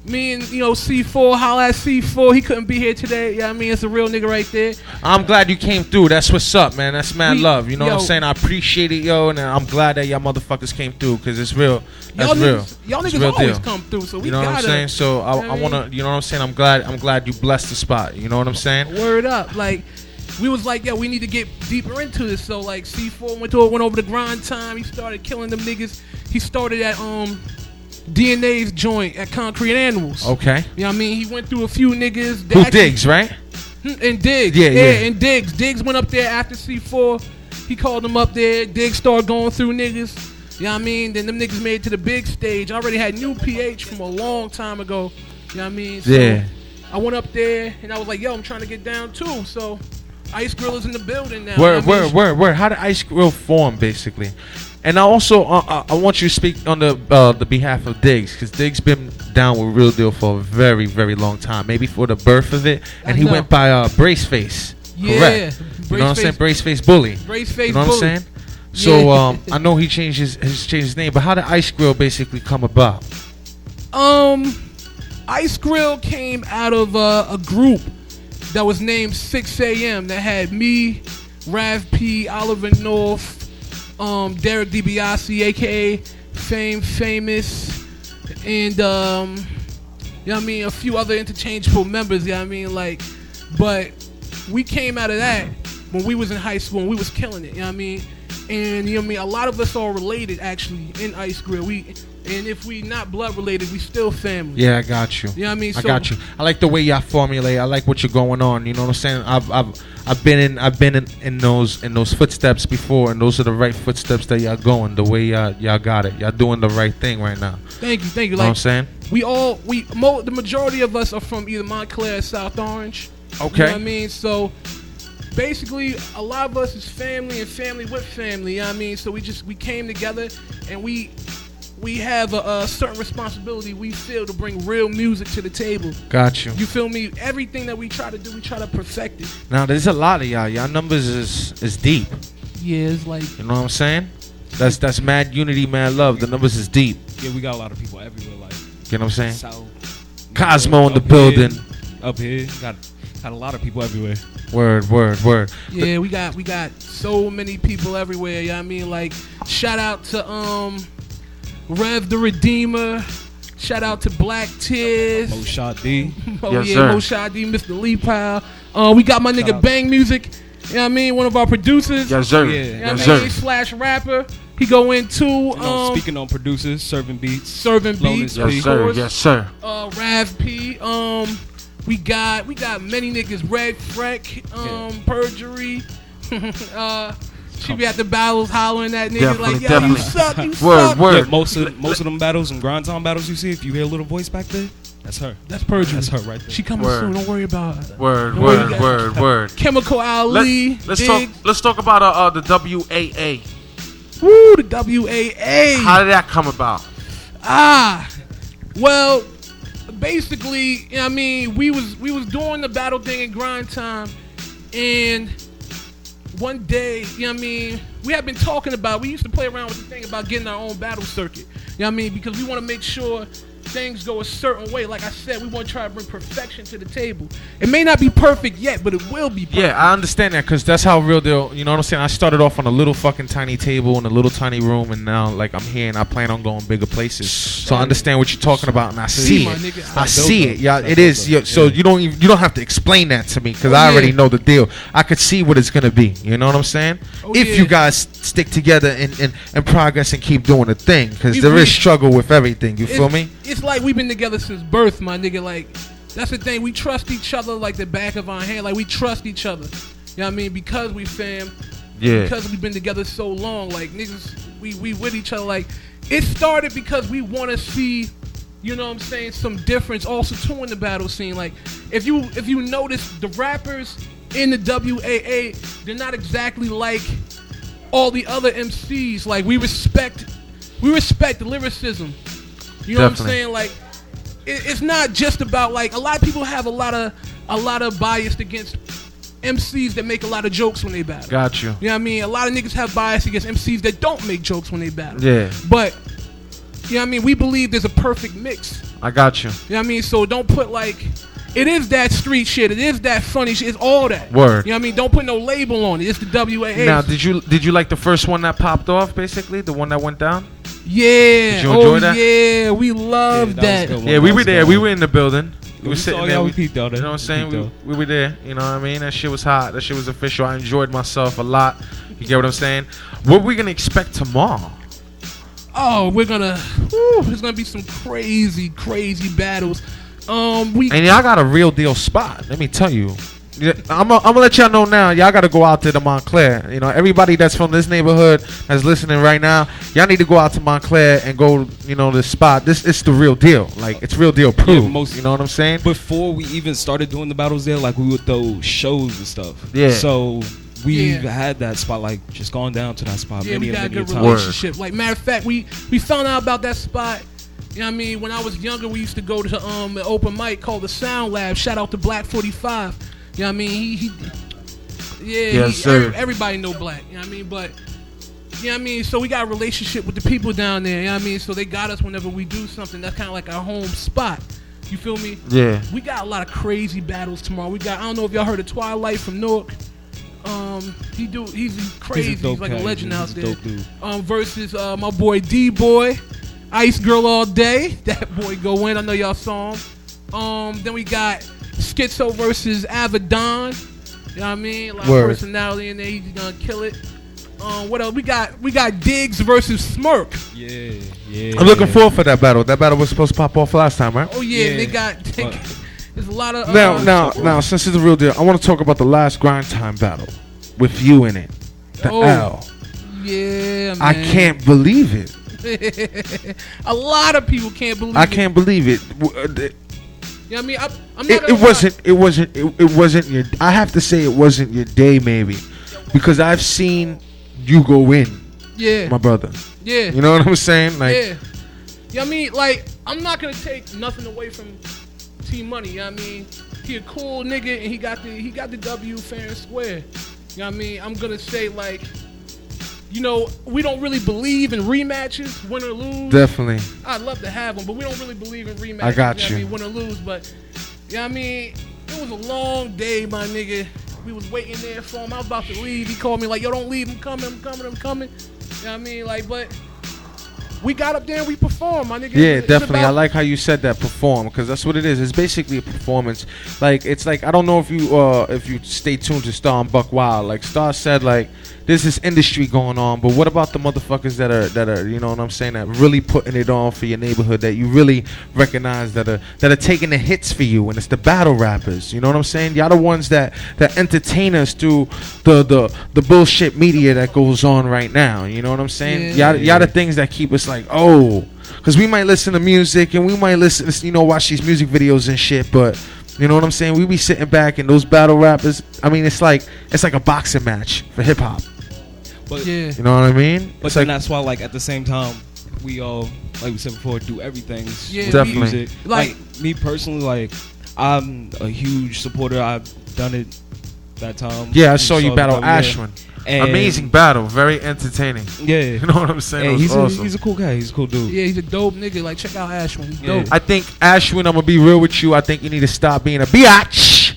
me and you know C4, holla at C4. He couldn't be here today. Yeah, I mean it's a real nigga right there. I'm glad you came through. That's what's up, man. That's mad We- love. You know what I'm saying? I appreciate it, yo, and I'm glad that y'all motherfuckers came through because it's real. That's Y'all real. niggas, y'all niggas real always deal. come through. So we You know what I'm saying? So I, I what I want to, you know what I'm saying? I'm glad, I'm glad you blessed the spot. You know what I'm saying? Word up, like we was like, yo, we need to get deeper into this. So like C4 went to went over the grind time. He started killing them niggas. He started at um DNA's joint at Concrete Animals. Okay. You know what I mean? He went through a few niggas. Who actually- digs, right? Hmm, And Diggs. Yeah, yeah. And Diggs. Diggs went up there after C4. He called him up there. Diggs started going through niggas. You know what I mean? Then them niggas made it to the big stage. I already had new PH from a long time ago. You know what I mean? So Yeah. I went up there and I was like, yo, I'm trying to get down too. So Ice Grill is in the building now. you know where, what I word, mean? word, word. How did Ice Grill form, basically? And I also, uh, uh, I want you to speak on the uh, the behalf of Diggs, because Diggs been down with Real Deal for a very, very long time. Maybe for the birth of it, and I he know. went by uh, Braceface. Yeah, Correct. You know what I'm saying? Braceface Bully. Braceface You know what I'm saying? So Yeah. um, I know he changed his, his changed his name, but how did Ice Grill basically come about? Um, Ice Grill came out of uh, a group that was named 6 a.m. that had me, Rav P, Oliver North, um, Derek DiBiase, aka Fame Famous, and um, you know what I mean, a few other interchangeable members. You know what I mean, like, but we came out of that when we was in high school and we was killing it. You know what I mean. And you know what I mean. A lot of us are related actually in Ice Grill. We and if we not blood related, we still family. Yeah, I got you. You know what I mean? I got you. I like the way y'all formulate. I like what you're going on. You know what I'm saying? I've I've I've been in I've been in, in those in those footsteps before, and those are the right footsteps that y'all going. The way y'all y'all got it. Y'all doing the right thing right now. Thank you, thank you. You know what I'm saying? we all we mo- the majority of us are from either Montclair or South Orange. You know Okay. what I mean? So basically a lot of us is family and family with family, you know what I mean? So we just we came together and we we have a, a certain responsibility we feel to bring real music to the table. Got you. You feel me? Everything that we try to do, we try to perfect it. Now there's a lot of y'all. Y'all numbers is is deep. Yeah, it's like You know what I'm saying? That's that's mad unity, mad love. The numbers is deep. Yeah, we got a lot of people everywhere. Like You know what I'm saying? South, Cosmo in the building. Here, up here, got got a lot of people everywhere. Word, word, word. Yeah, we got we got so many people everywhere. You know what I mean? Like shout out to um Rev the Redeemer. Shout out to Black Tears. Mo Shot D. [laughs] oh Yes, yeah, sir. Mo Shot D, Mr. Lee Powell. Uh, we got my Shout nigga out. Bang Music. You know what I mean? One of our producers. Yes, sir. Yeah. You know Yes, I sir. mean? Slash rapper. He go into You know, um speaking on producers, serving beats, serving beats. Yes, Yes, sir. course. Yes, sir. uh Rav P. Um we got we got many niggas, Red Freck, um, perjury. [laughs] uh she be at the battles hollering at niggas Definitely, like, yo, definitely. you suck, you [laughs] Word, suck. word. Yeah, most of most of them battles, and grind time battles you see, if you hear a little voice back there, that's her. That's perjury. That's her right there. She coming Word. soon, don't worry about her. Word, Don't word, word, word. Chemical Ali. Let, us dig? talk. Let's talk about uh, uh, the WAA. Woo, the WAA. How did that come about? Ah, well, basically, I mean, we was we was doing the battle thing in grind time, and one day, you know what I mean, we had been talking about. We used to play around with the thing about getting our own battle circuit. You know what I mean, because we want to make sure things go a certain way. Like I said, we want to try to bring perfection to the table. It may not be perfect yet, but it will be. Perfect. Yeah, I understand that because that's how real deal. You know what I'm saying? I started off on a little fucking tiny table in a little tiny room, and now like I'm here and I plan on going bigger places. So I understand what you're talking about, and I see my it. nigga. I see it. Yeah, it is. Yeah, so you don't even, you don't have to explain that to me because Oh, I already yeah. know the deal. I could see what it's gonna be. You know what I'm saying? Oh, if yeah. you guys stick together and, and, and progress and keep doing the thing, because there is struggle with everything. You feel me? It's like we've been together since birth, my nigga. Like that's the thing. We trust each other like the back of our hand. Like we trust each other. You know what I mean? Because we fam. Yeah. Because we've been together so long. Like niggas, we we with each other. Like it started because we want to see. You know what I'm saying? Some difference also too in the battle scene. Like if you if you notice the rappers in the WAA, they're not exactly like all the other MCs. Like we respect we respect lyricism. You know what I'm saying? Like it, it's not just about like a lot of people have a lot of a lot of bias against MCs that make a lot of jokes when they battle. Got you. You know what I mean? A lot of niggas have bias against MCs that don't make jokes when they battle. Yeah. But you know what I mean? We believe there's a perfect mix. I got you. You know what I mean? So don't put like it is that street shit. It is that funny shit. It's all that. Word. You know what I mean? Don't put no label on it. It's the WAA. Now, did you did you like the first one that popped off? Basically, the one that went down. yeah. Did you enjoy oh that? yeah. We love Yeah, that that. Yeah, we That were there. good We were in the building. We we were sitting there. we peeped out there. You know what I'm saying? We, we were there. You know what I mean? That shit was hot. That shit was official. I enjoyed myself a lot. You get what I'm saying? What we gonna expect tomorrow? Oh, we're gonna. Whew, there's gonna be some crazy, crazy battles. Um, we. And y'all got a real deal spot. Let me tell you. Yeah, I'm gonna let y'all know now. Y'all got to go out to the Montclair. You know, everybody that's from this neighborhood that's listening right now, y'all need to go out to Montclair and go. You know, this spot. This it's the real deal. Like it's real deal proof. most- you know what I'm saying? Before we even started doing the battles there, like we would throw shows and stuff. Yeah. So we've Yeah. had that spot, like just gone down to that spot Yeah, many we got a many good times. relationship. Like matter of fact, we we found out about that spot. You know what I mean? When I was younger, we used to go to um an open mic called the Sound Lab. Shout out to Black 45. You know what I mean? He, he yeah, Yes, he, sir. everybody know Black. You know what I mean? But you know what I mean? So we got a relationship with the people down there. You know what I mean? So they got us whenever we do something. That's kind of like our home spot. You feel me? Yeah. We got a lot of crazy battles tomorrow. We got I don't know if y'all heard of Twilight from Newark. Um, he do he's, he's crazy. He's, dope like a legend He's out a there. dope dude. Um, versus uh, my boy D Boy, Ice Girl all day. That boy go in. I know y'all saw him. Um, then we got Schizo versus Avedon. You know what I mean? A lot Word. of personality in there. He's gonna kill it. Um, what else? We got we got Diggs versus Smirk. Yeah, yeah. I'm looking forward for that battle. That battle was supposed to pop off last time, right? Oh yeah, Yeah. they got. They got there's a lot of Now, uh, now, now, since it's a real deal, I want to talk about the last grind time battle with you in it. The Oh, L. Yeah, man. I can't believe it. [laughs] a lot of people can't believe I it. can't believe it. Uh, You know I mean? I, I'm not It, it wasn't. It wasn't. It, it wasn't your. I have to say it wasn't your day, maybe, because I've seen you go in, Yeah. my brother. Yeah. You know what I'm saying? Like, yeah. You know I mean? Like, I'm not gonna take nothing away from T Money. You know what I mean? He a cool nigga and he got the he got the W fair and square. You know what I mean? I'm gonna say like, you know, we don't really believe in rematches, win or lose. Definitely. I'd love to have them, but we don't really believe in rematches. I got know you. I mean, win or lose, but you know I mean? It was a long day, my nigga. We was waiting there for him. I was about to leave. He called me like, "Yo, don't leave. I'm coming. I'm coming. I'm coming." You know what I mean? Like, but we got up there and we performed, my nigga. Yeah, It's definitely. I like how you said that perform because that's what it is. It's basically a performance. Like it's like I don't know if you uh if you stay tuned to Star and Buck Wild. Like Star said, like there's this industry going on, but what about the motherfuckers that are that are you know what I'm saying that really putting it on for your neighborhood that you really recognize that are that are taking the hits for you and it's the battle rappers. You know what I'm saying? Y'all the ones that that entertain us through the the the bullshit media that goes on right now. You know what I'm saying? Yeah. y'all, y'all the things that keep us like, oh, because we might listen to music and we might listen, you know, watch these music videos and shit, but you know what I'm saying? We be sitting back and those battle rappers. I mean, it's like it's like a boxing match for hip hop. But yeah, You know what I mean? But it's then like that's why, like at the same time, we all, like we said before, do everything. Yeah, with Definitely. Music. Like- Like, me personally, like I'm a huge supporter. I've done it that time. yeah, I We saw you the battle battle, yeah. Ashwin. And- Amazing battle, very entertaining. Yeah, [laughs] You know what I'm saying? Yeah, he's awesome. a, he's a cool guy. He's a cool dude. yeah, he's a dope nigga. Like, check out Ashwin. He's Yeah. dope. I think Ashwin, I'm gonna be real with you. I think you need to stop being a biatch,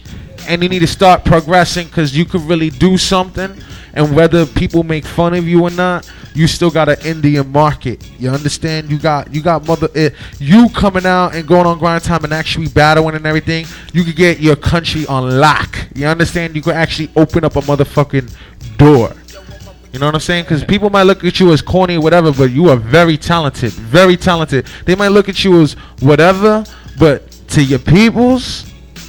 and you need to start progressing because you could really do something. And whether people make fun of you or not, you still got an Indian market. You understand? You got you got mother eh, you coming out and going on grind time and actually battling and everything. You could get your country on lock. You understand? You could actually open up a motherfucking door. You know what I'm saying? Because people might look at you as corny or whatever, but you are very talented. Very talented. They might look at you as whatever, but to your peoples,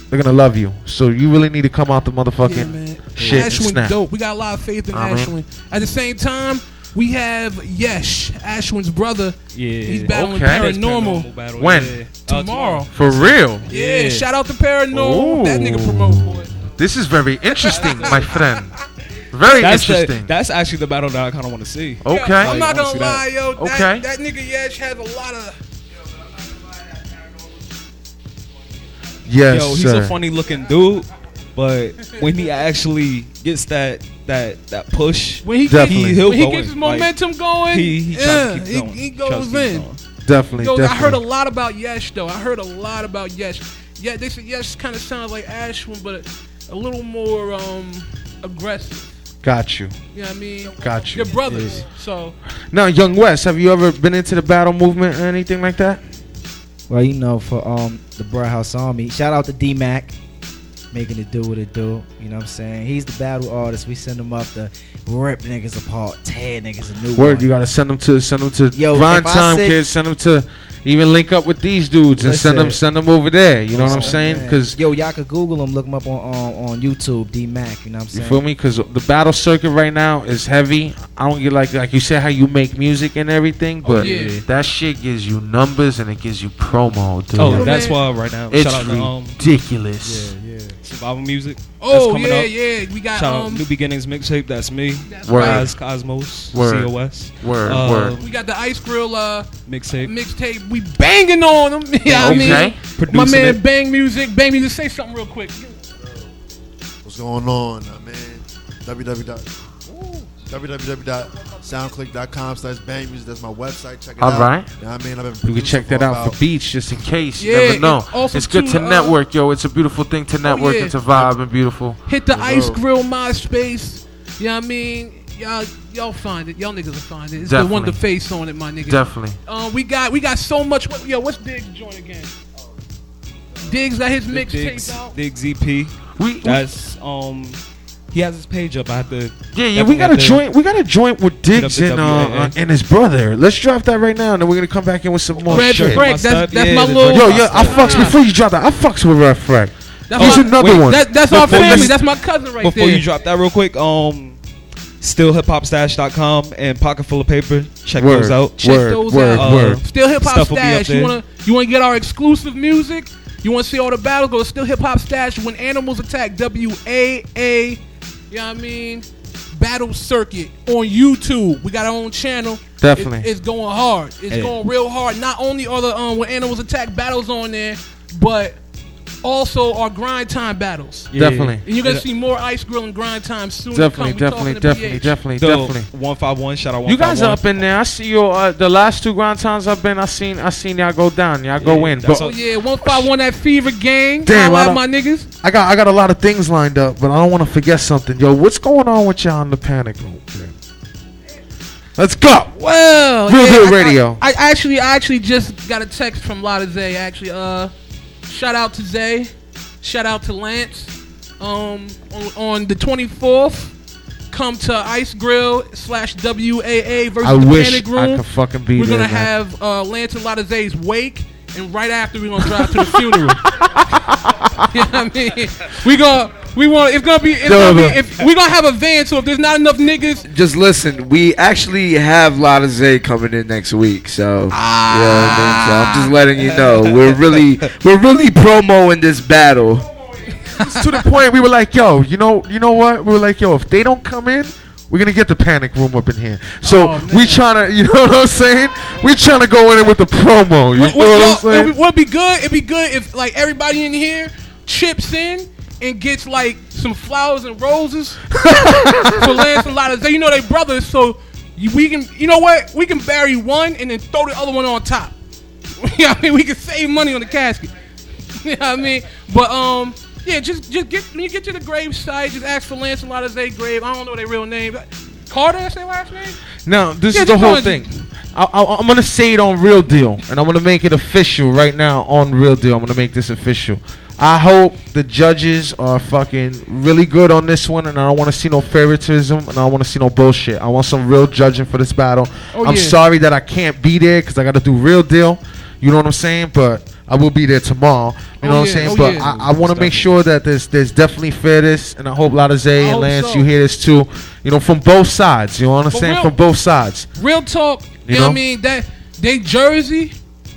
they're gonna love you. So you really need to come out the motherfucking man. shit and Ashwin snap. dope. We got a lot of faith in I mean- Ashwin. At the same time, we have Yesh, Ashwin's brother. Yeah. He's battling Okay. First paranormal. battle, When? yeah. Uh, Tomorrow. For real. Yeah, Yeah. shout out to Paranormal. That nigga promote boy. This is very interesting, my friend. Very That's the, interesting. that's actually the battle that I kind of want to see. okay. I'm not gonna see lie, that. yo. That, Okay. that nigga Yesh has a lot of. Yes, Yo, he's sir. a funny looking dude, but when he actually gets that that that push, When he gets, He'll when he gets his in, like, momentum going, he he yeah, keep he, going. he Tries to goes keep in. going. definitely, Yo, definitely. I heard a lot about Yesh though. I heard a lot about Yesh. Yeah, they said Yesh kind of sounds like Ashwin, but a, a little more um aggressive. Got you. You know what I mean? Got you. Your brothers. So Now, Young West, have you ever been into the battle movement or anything like that? Well, you know, for um the Bread House Army, shout out to D Mac, making it do what it do. You know what I'm saying? He's the battle artist. We send him up to rip niggas apart, tear niggas a new Word, one. you gotta send them to send them to Yo, grind time, said- kids. Send them to even link up with these dudes and send them send them over there. You know what I'm saying? Because yo, y'all could Google him, look him up on on, on YouTube, D Mac. You know what I'm saying? you saying? feel me? Because the battle circuit right now is heavy. I don't get like like you said how you make music and everything, oh, but yeah. that shit gives you numbers and it gives you promo, dude. Oh, that's why right now. it's shout out to um, um, ridiculous. Music. Oh coming yeah, up. yeah. We got Shout out um, New Beginnings mixtape. That's me. That's Word. Rise Cosmos. Word. COS. Word, Uh, word. we got the Ice Grill uh Mixtape. mixtape. We banging on them. [laughs] yeah, I mean, Okay. my man it. Bang Music. Bang Music. Say something real quick. What's going on, uh, man? www. www.soundclick.com slash bang music. That's my website. Check it All out. right. You know what I mean? I've been You can check that out about- for beats just in case. You Yeah, never know. and also It's good too, to uh, Oh, network, yo. It's a beautiful thing to network yeah. and to vibe and beautiful. Hit the Yes, Ice sir. Grill MySpace. You know what I mean? Y'all, y'all find it. Y'all niggas will find it. It's the one with the face on it, my nigga. Definitely. Uh, we got we got so much. What, yo, what's Diggs joint again? Diggs got his Big mixtape Diggs, out. Diggs EP. We, we That's um. He has his page up. I have to. yeah, yeah, we got a to- joint. We got a joint with Diggs and uh, uh, and his brother. Let's drop that right now, and then we're gonna come back in with some more Red shit. Frank, that's, that's yeah, my little. Yo, yo, I Frank. fucks before you drop that. I fucks with Red Frank. That's He's my, another wait, one. that, that's our family. you- That's my cousin right Before there. you drop that real quick, um, stillhiphopstash.com and Pocket Full of Paper. Check Word. those out. Check Word, those word, out. word. Still Hip Hop Stuff will be up Stash. You wanna you wanna get our exclusive music? You wanna see all the battles? Go to Still Hip Hop Stash. When Animals Attack, W A A. You know what I mean? Battle Circuit on YouTube. We got our own channel. Definitely. it- it's going hard. It's Yeah. going real hard. Not only are the um, when animals attack battles on there, but also our grind time battles. Yeah. Definitely. And you're gonna see more ice grill and grind time soon. Definitely, come. Definitely, definitely, PH. definitely, So, definitely. One five one. Shout out one. You guys are up in there. I see you. Uh, the last two grind times I've been, I seen, I seen y'all go down. Y'all go in. But Oh yeah, one five one that fever gang. Damn, Holla I my niggas. I got, I got a lot of things lined up, but I don't want to forget something. Yo, what's going on with y'all in the panic room? Let's go. Well, Real yeah, Deal I- Radio. I, I actually, I actually just got a text from Lotta Zay. Actually, uh, shout out to Zay, shout out to Lance. Um, on, on the 24th, come to Ice Grill slash WAA versus I the wish Panic I could fucking be We're there, gonna man. have uh, Lance and Lotta Zay's wake, and right after we're gonna drive to the funeral. [laughs] you know what I mean? We gonna. We want. It's gonna be. It's No, gonna be no. if we gonna have a van, so if there's not enough niggas, Just listen, we actually have Lotta Zay coming in next week, so yeah, I mean, so I'm just ah. letting you know we're really we're really promoing this battle. [laughs] to the point we were like, yo, you know, you know what? We were like, yo, if they don't come in, we're gonna get the panic room up in here. So Oh, we trying [laughs] to, you know what I'm saying? We trying to go in with the promo. You know What- what I'm saying? It'd be, good? It'd be good if like everybody in here chips in and gets like some flowers and roses [laughs] for Lance and Lotta. Zay. You know they brothers, so we can. You know what? We can bury one and then throw the other one on top. [laughs] you know I mean? We can save money on the casket. you know what I mean? But um. Yeah, just just get when you get to the grave site, just ask for Lance and Lotta Zay grave. I don't know their real name. Carter, that's their last name. No, this Yeah, is the whole thing. I, I, I'm gonna say it on Real Deal, and I'm gonna make it official right now on Real Deal. I'm gonna make this official. I hope the judges are fucking really good on this one, and I don't want to see no favoritism, and I don't want to see no bullshit. I want some real judging for this battle. Oh, I'm yeah. sorry that I can't be there because I got to do Real Deal. You know what I'm saying? But I will be there tomorrow. You know Oh, what I'm yeah. saying? Oh, but yeah. I, I want to make sure that there's there's definitely fairness, and I hope Lotta Zay and Lance, so. you hear this too. You know, from both sides. You know what I'm saying? real- From both sides. Real talk, you, You know? what I mean? That they Jersey,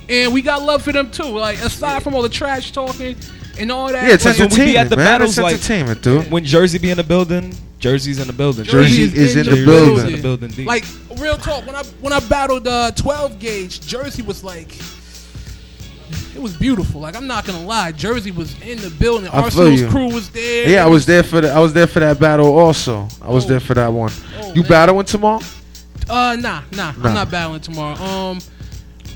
and we got love for them too. Like aside from all the trash talking and all that. Yeah, it's like, when we be at the man. battles, It's like entertainment, dude. when Jersey be in the building, Jersey's in the building. Jersey is in the Jersey building. in the building. Like real talk, when I when I battled uh, 12 gauge, Jersey was like. It was beautiful. Like I'm not gonna lie, Jersey was in the building. I feel Arsenal's you. crew was there. Yeah, I was there for the, I was there for that battle also. I was there for that one. you battling tomorrow? Uh, nah, nah, Nah. I'm not battling tomorrow. Um,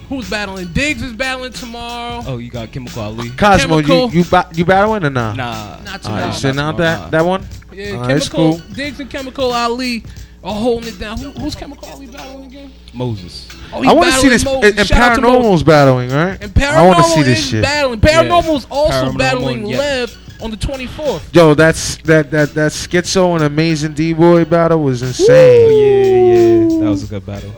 who's battling? Diggs is battling tomorrow. oh, you got Chemical Ali. Cosmo, Chemical. you you, ba- you battling or nah? Nah, Not All right, tomorrow. you sitting out Nah. that that one? Yeah, All right, it's Chemical cool. Diggs and Chemical Ali are holding it down. Who, who's Chemical Ali battling again? Moses. Oh, he's I want to see this. Moses. And, Shout out to Moses. Paranormal's battling, right? And Paranormal I want to see this is shit. battling. Paranormal's also Paranormal, battling yeah. Lev on the 24th. Yo, that's that that that schizo and amazing D boy battle was Oh, insane. yeah, yeah. That was a good battle.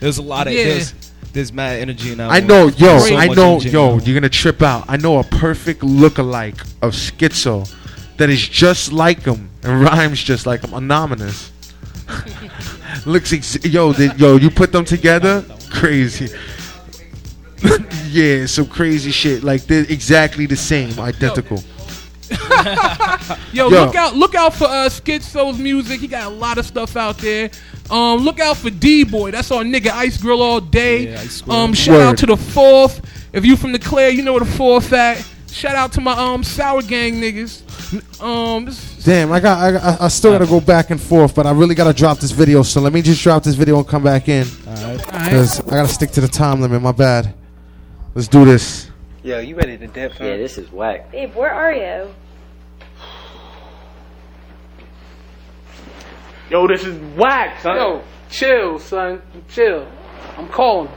There's a lot of Yeah. there's, there's mad energy in that I one. know, yo, So I know, yo, you're gonna trip out. I know a perfect look-alike of Schizo that is just like him and [laughs] rhymes just like him. Anonymous. [laughs] Looks, ex- yo, did, yo, you put them together, crazy. [laughs] yeah, some crazy shit. Like they're exactly the same, identical. Yo, [laughs] Yo. look out! Look out for uh, Schizo's music. He got a lot of stuff out there. Um, look out for D Boy. That's our nigga Ice Grill all day. Yeah, Ice Grill. um, shout out to the fourth. If you from the Claire, you know where the fourth at. Shout out to my um Sour Gang niggas. Um, this- Damn, I got, I, got- I, I still gotta go back and forth, but I really gotta drop this video. So let me just drop this video and come back in, alright. cause I gotta stick to the time limit. My bad. Let's do this. Yo, you ready to dip? Yeah, this is whack. Babe, where are you? Yo, this is whack, son. Yo, chill, son. Chill. I'm calling.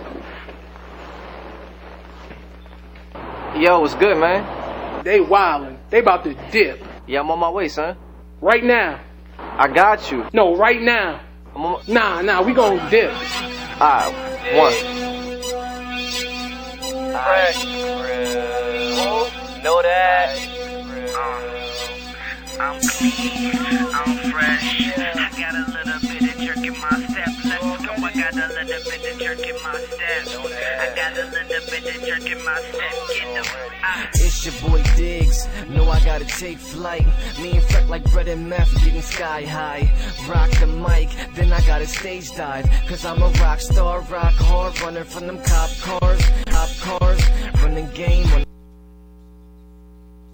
Yo, what's good, man? They wildin'. They about to dip. Yeah, I'm on my way, son. Right now. I got you. No, right now. I'm on my... Nah, nah, we gon' dip. Alright, one. Know that. I'm It's your boy Diggs. Know I gotta take flight. Me and Freck like bread and meth, getting sky high. Rock the mic, then I gotta stage dive. Cause I'm a rock star, rock hard, running from them cop cars. Cop cars, running game. When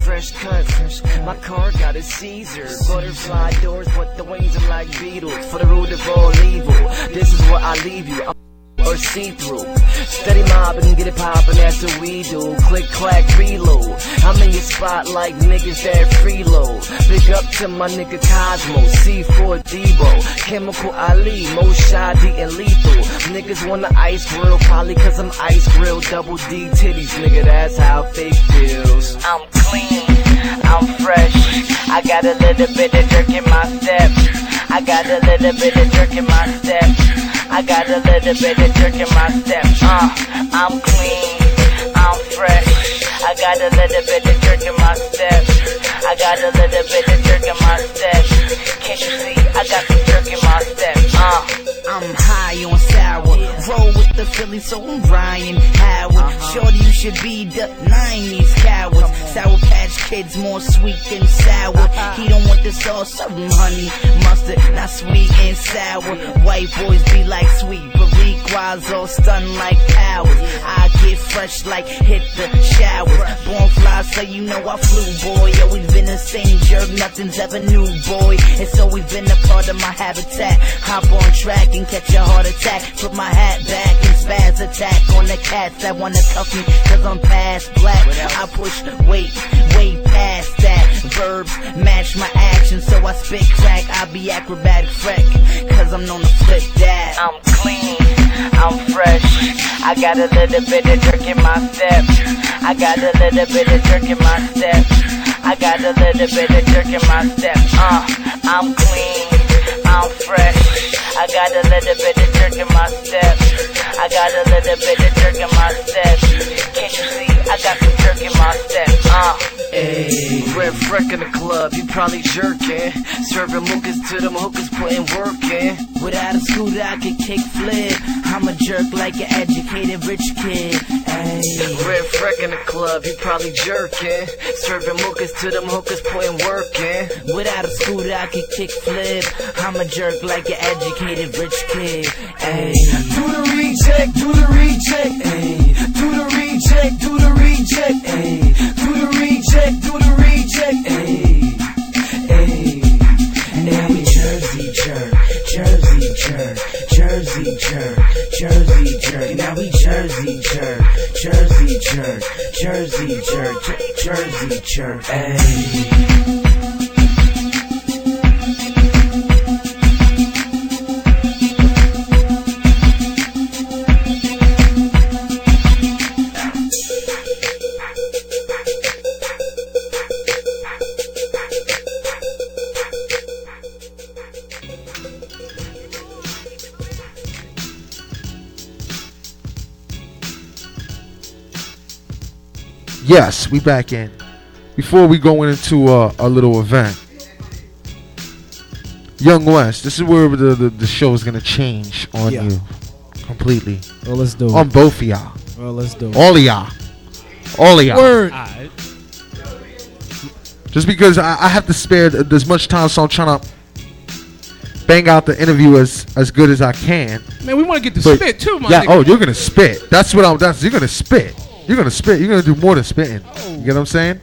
Fresh cut, fresh cut. My car got a Caesar. Butterfly doors, but the wings are like beetles. For the root of all evil, this is what I leave you. I'm or see through. Steady mobbing, get it poppin', that's what we do. Click, clack, reload. I'm in your spot like niggas that freeload. Big up to my nigga Cosmo, C4 Debo, Chemical Ali, Mo Shadi, and Lethal. Niggas wanna ice grill, probably cause I'm ice grill. Double D titties, nigga, that's how fake feels. I'm clean, I'm fresh. I got a little bit of jerk in my step. I got a little bit of jerk in my step. I got a little bit of jerk in my step. Uh, I'm clean, I'm fresh. I got a little bit of jerk in my step. I got a little bit of jerk in my step. Can't you see? I got some my. Uh, I'm high on sour. Roll with the Philly, so I'm Ryan Howard. Shorty, you should be the 90s cowards. Sour Patch Kids more sweet than sour. He don't want the sauce, him honey mustard, not sweet and sour. White boys be like sweet, but requires all stun like powers. I get fresh like hit the showers. Born fly, so you know I flew, boy. Always been the same jerk, nothing's ever new, boy. It's always been a part of my habitat. Hop on track and catch a heart attack. Put my hat back and spaz attack on the cats that wanna cuff me, cause I'm past black. I push weight, way past that. Verbs match my actions, so I spit crack. I be acrobatic freck, cause I'm known to flip that. I'm clean, I'm fresh. I got a little bit of jerk in my step. I got a little bit of jerk in my step. I got a little bit of jerk in my step. Uh, I'm clean, I'm fresh. I got a little bit of jerk in my step. I got a little bit of jerk in my step. Can't you see? I got some jerk in my step. Uh. Ayy, red freck in the club, you probably jerking. Serving mookers to them hookers, putting work in. Without a scooter, I could kick flip. I'm a jerk like an educated rich kid. Ayy. Red freck in the club, you probably jerking. Serving mookers to them hookers, putting work in. Without a scooter, I could kick flip. I'm a jerk like an educated rich kid. Ayy. Do the reject, do the reject, ayy. Do the reject, do the reject, ayy. Do the reject, do the reject, ayy. Ayy. Now we Jersey jerk, Jersey jerk, Jersey jerk, Jersey jerk. Now we Jersey jerk, jerk, Jersey jerk, Jer- Jersey jerk. Ayy. Yes, we back in. Before we go into uh, a little event, Young West, this is where the the, the show is gonna change on Yeah. you completely. Well, let's do it. On both of y'all. Well, let's do it. All of y'all. All of y'all. Word. Just because I, I have to spare th- as much time, so I'm trying to bang out the interview as as good as I can. Man, we want to get the spit too, my yeah. nigga. Oh, you're gonna spit. That's what I'm. That's you're gonna spit. You're gonna spit. You're gonna do more than spitting. You get what I'm saying?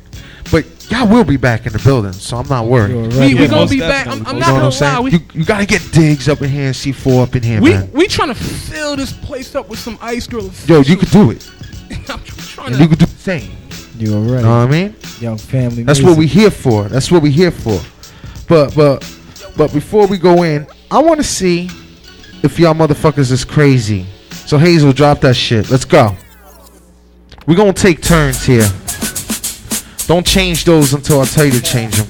But y'all will be back in the building, so I'm not worried. We, we gonna be back. I'm, I'm not gonna I'm saying? lie. We, you, you gotta get digs up in here and C4 up in here, we man. we trying to fill this place up with some ice grill. Yo, you could do it. [laughs] I'm trying And to. you could do the same. You already. Know what I mean? Young family. That's what we here for. That's what we here for. But but but before we go in, I want to see if y'all motherfuckers is crazy. So Hazel, drop that shit. Let's go. We're gonna take turns here. Don't change those until I tell you to change them.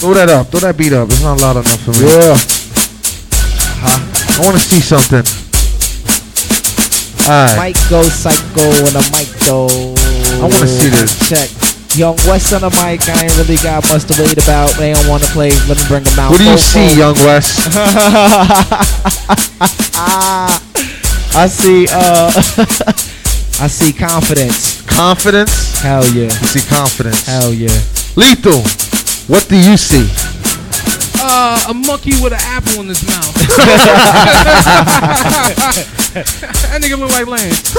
Throw that up. Throw that beat up. It's not loud enough for me. Yeah. Huh? I want to see something. Alright. Mic go psycho on the mic though. I wanna see this. Check. Young West on the mic. I ain't really got much to wait about. They don't want to play. Let me bring them out. What do you Fofo. see, Young West? [laughs] I see. Uh, [laughs] I see confidence. Confidence. Hell yeah. You see confidence. Hell yeah. Lethal. What do you see? Uh, a monkey with an apple in his mouth. [laughs] that nigga look like Lance.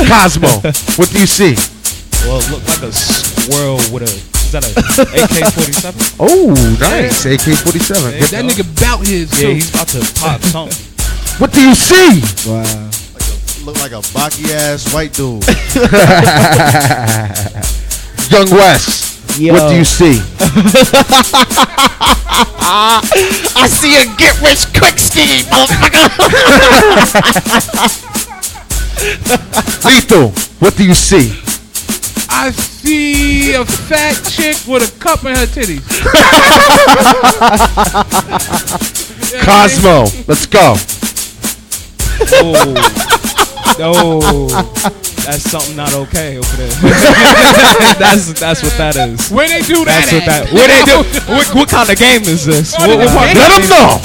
[laughs] Cosmo. What do you see? Well, it looked like a squirrel with a. Is that a AK-47? Oh, nice. AK-47. Good that nigga bout his. Yeah, too. he's about to pop something. What do you see? Wow. Look like a bocky ass white dude. [laughs] [laughs] Young West. What do you see? [laughs] I see a get rich quick scheme, motherfucker. Lethal. What do you see? I see a fat chick with a cup in her titties. Cosmo. Let's go. Oh, oh, that's something not okay over there. [laughs] that's that's what that is. Where they do that That's what that. Where they do? What, what kind of game is this? What What, is what this? Let them know.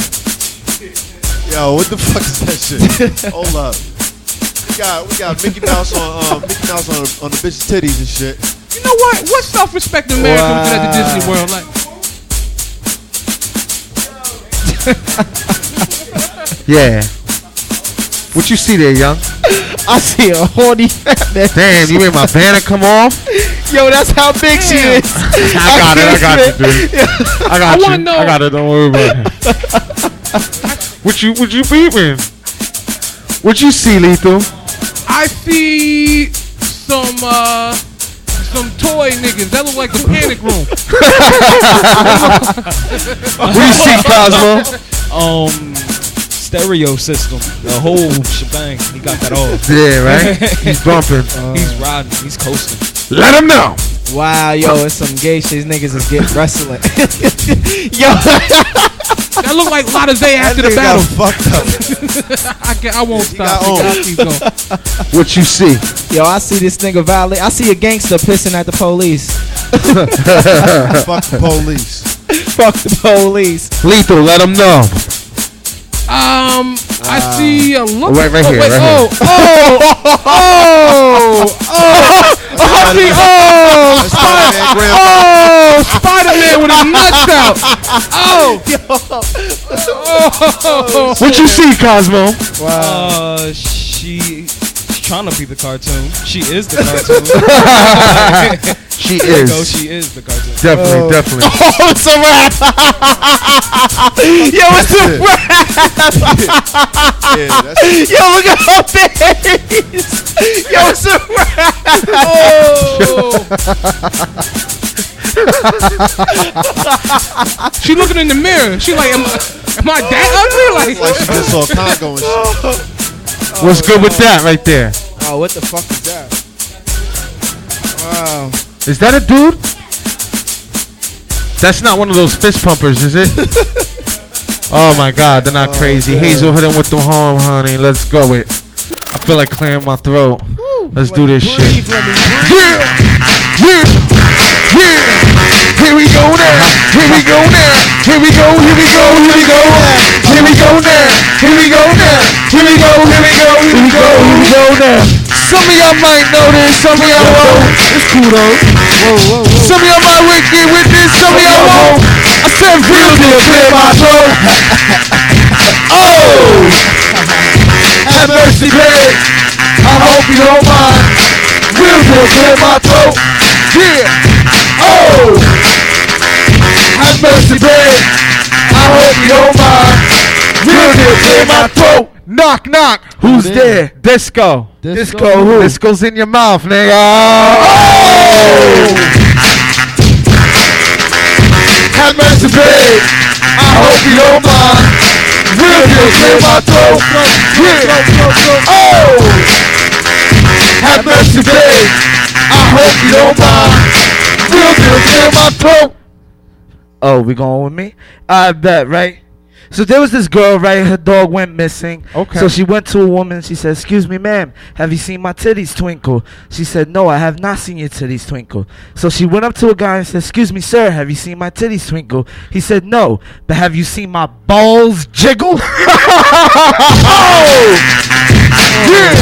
Yo, what the fuck is that shit? [laughs] Hold up. We got we got Mickey Mouse on um, Mickey Mouse on on the bitch's titties and shit. You know what? What self-respecting American wow. at the Disney World like? Yeah. What you see there, young? [laughs] I see a horny fat man. Damn, you made my banner come off. [laughs] Yo, that's how big she is. [laughs] I got it. I got you, dude. I got I you. know- I got it. Don't worry about it. what you What you beeping? What you see, Lethal? I see some uh some toy niggas. That look like the panic room. What do you see, Cosmo? Um, stereo system, the whole shebang. He got that all. [laughs] Yeah, right? He's [laughs] bumping. he's riding. He's coasting. Let him know. Wow, yo, it's some gay shit. These niggas is getting wrestling. [laughs] yo, That look like Lotta Zay after the nigga battle. got fucked up. I, can, I won't stop. got Nigga, I'll owned. keep going. What you see? yo, I see this nigga violate. I see a gangster pissing at the police. Fuck the police. Fuck the police. Lethal, let him know. Um, I see a look. Right- right oh, here, wait, right oh, oh, oh, [laughs] oh, I see, oh, Spider-Man oh, Spider-Man with his nuts out. Oh, oh. What you see, Cosmo? Uh, she, she's trying to be the cartoon. She is the [laughs] cartoon. [laughs] She There you is. go, she is the cartoon. Definitely, oh. definitely. [laughs] Oh, it's a rap. Yo, it's a rap. Yeah, that's Yo, look at her face. Yo, it's a rap. Oh. [laughs] she looking in the mirror. She like, am, am I that ugly? like she just saw Congo and shit. What's good with that right there? Oh, what the fuck is that? Wow. Is that a dude? That's not one of those fist pumpers, is it? [laughs] oh my god, they're not crazy. Hazel hit him with the horn, honey. Let's go it. I feel like clearing my throat. Let's do this shit. Yeah, yeah, yeah. Here we go now. Here we go now. Here we go. Here we go. Here we go. Here we go now. Here we go now. Here we go. Here we go. Here we go. Here we go now. Some of y'all might know this. Some of y'all won't. It's cool though. Some of y'all might wicked with this. Some of y'all won't. I said real deal. Clear my throat. [laughs] oh. Have mercy, babe. I hope you don't mind. Real deal. Clear my throat. Yeah. Oh. Have mercy, babe. I hope you don't mind. Real deal. Clear my throat. Knock, knock. Who's there? Disco. Disco who? Disco's in your mouth, nigga. Oh! Have mercy, babe. I hope you don't mind. Real deal, clear my throat. Yeah. Oh! Have mercy, babe. I hope you don't mind. Real deal, clear my throat. Oh, we going with me? I bet, right? So there was this girl, right? Her dog went missing. Okay. So she went to a woman. She said, "Excuse me, ma'am, have you seen my titties twinkle?" She said, "No, I have not seen your titties twinkle." So she went up to a guy and said, "Excuse me, sir, have you seen my titties twinkle?" He said, "No, but have you seen my balls jiggle?" [laughs] oh, yeah.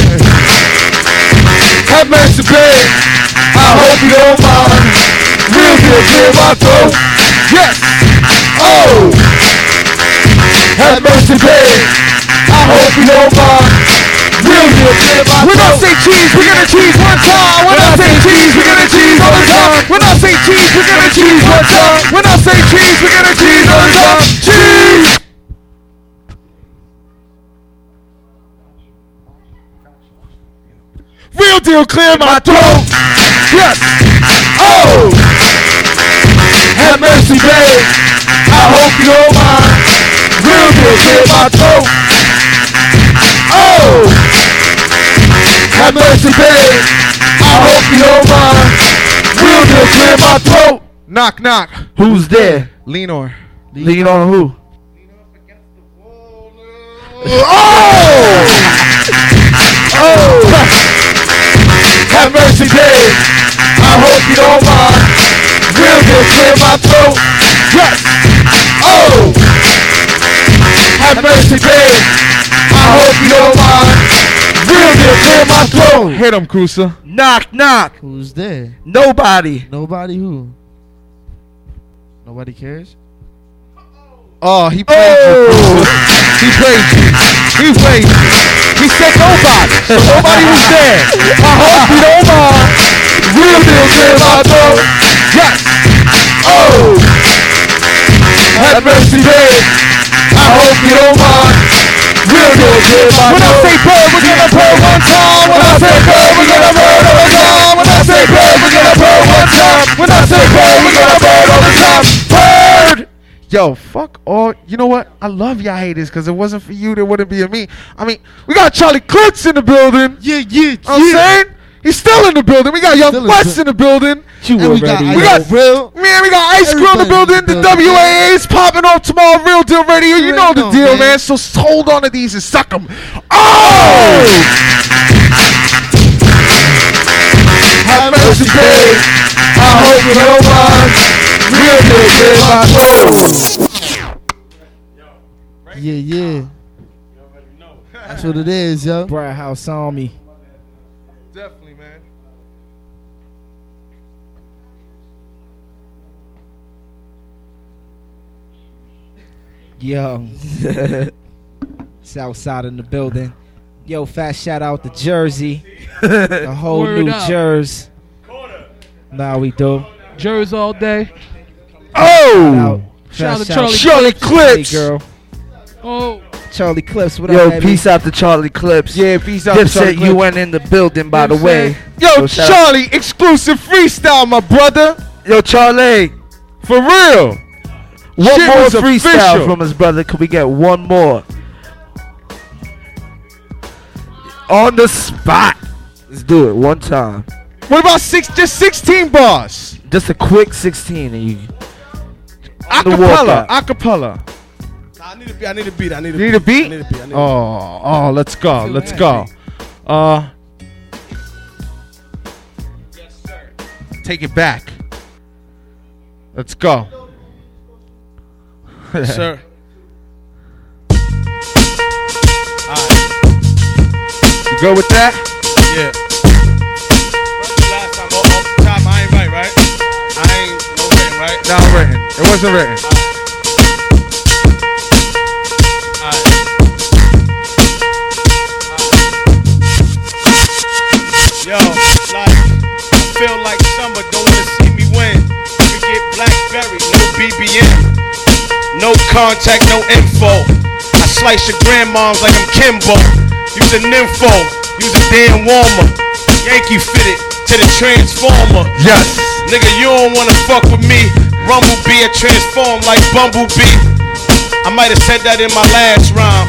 Have mercy, babe. I hope you don't mind. Real good, clear my throat. Yes. Oh. Have mercy, babe. I hope you don't mind. Real deal, clear my When I say cheese, we're gonna cheese one time. When I say cheese, we're gonna cheese all the time. When I say cheese, we're gonna cheese one time. When I say cheese, we're gonna cheese all the time. Cheese. Real deal, clear my throat. Yes. Oh! Have mercy, babe. I hope you don't mind. Real deal, clear my throat. Oh! Have mercy, babe. I hope you don't mind. Real deal, clear my throat. Knock, knock. Who's there? Lenore. Lean on who? Oh! Oh! Have mercy, babe. I hope you don't mind. Real deal, clear my throat. Yes. Oh! Have mercy, babe. I hope you don't mind. Real deal, clear my throat. Hit him, Cruiser. Knock, knock. Who's there? Nobody. Nobody who? Nobody cares? Oh, he played oh. you, He played you. He played you. He said nobody. So nobody was there. I hope you don't mind. Real deal, clear my throat. Yes. Oh. Have mercy, babe. I hope you don't mind. Real deal, clear my When I say bird, we're gonna bird one time. When I say bird, we're gonna bird all the time. When I say bird, we're gonna bird one time. When I say bird, we're gonna bird all the time. Bird. Yo, fuck all. You know what? I love y'all haters because it wasn't for you, there wouldn't be a me. I mean, we got Charlie Clips in the building. Yeah, yeah, I'm saying? He's still in the building. We got Young Still in West the- in the building. You And we got We got real. Man, we got Ice Cream in the building. The the. WAA is popping off tomorrow. Real Deal Radio. You You know the know, deal, man. man. So hold on to these and suck them. Oh! Have mercy, babe. I hope you don't mind. Real deal, clear my throat. Yeah, yeah. That's what it is, yo. Bread House Army. Definitely, Yo. [laughs] Southside in the building. Yo, fast shout out to Jersey. [laughs] the whole Word New up. Jersey. Now we do. Jers all day. Oh! Shout out to Charlie Charlie Clips. girl. Oh, Charlie Clips, what Yo, baby? peace out to Charlie Clips. Yeah, peace out to Charlie Dipset, Clips. you went in the building, by the way. Yo, So shout out- Charlie, exclusive freestyle, my brother. Yo, Charlie. For real. One Shit more freestyle official. from his brother. Could we get one more? On the spot. Let's do it one time. What about six? Just 16 bars. Just a quick 16 and you. Acapella. Acapella. I need a beat. I need a beat. I need a You need a beat? I need a beat. I need Oh, oh, let's go. Let's go. Uh, take it back. Let's go. Beat. Sir. You go with that? Yeah. Last time, off, off the top, I ain't right, right? I ain't no written, right? Not written. It wasn't written. Contact, no info. I slice your grandmoms like I'm Kimbo. Use a nympho, use a damn warmer. Yankee fitted to the transformer. Yes. Nigga, you don't wanna fuck with me. Rumble be a transform like Bumblebee. I might have said that in my last rhyme.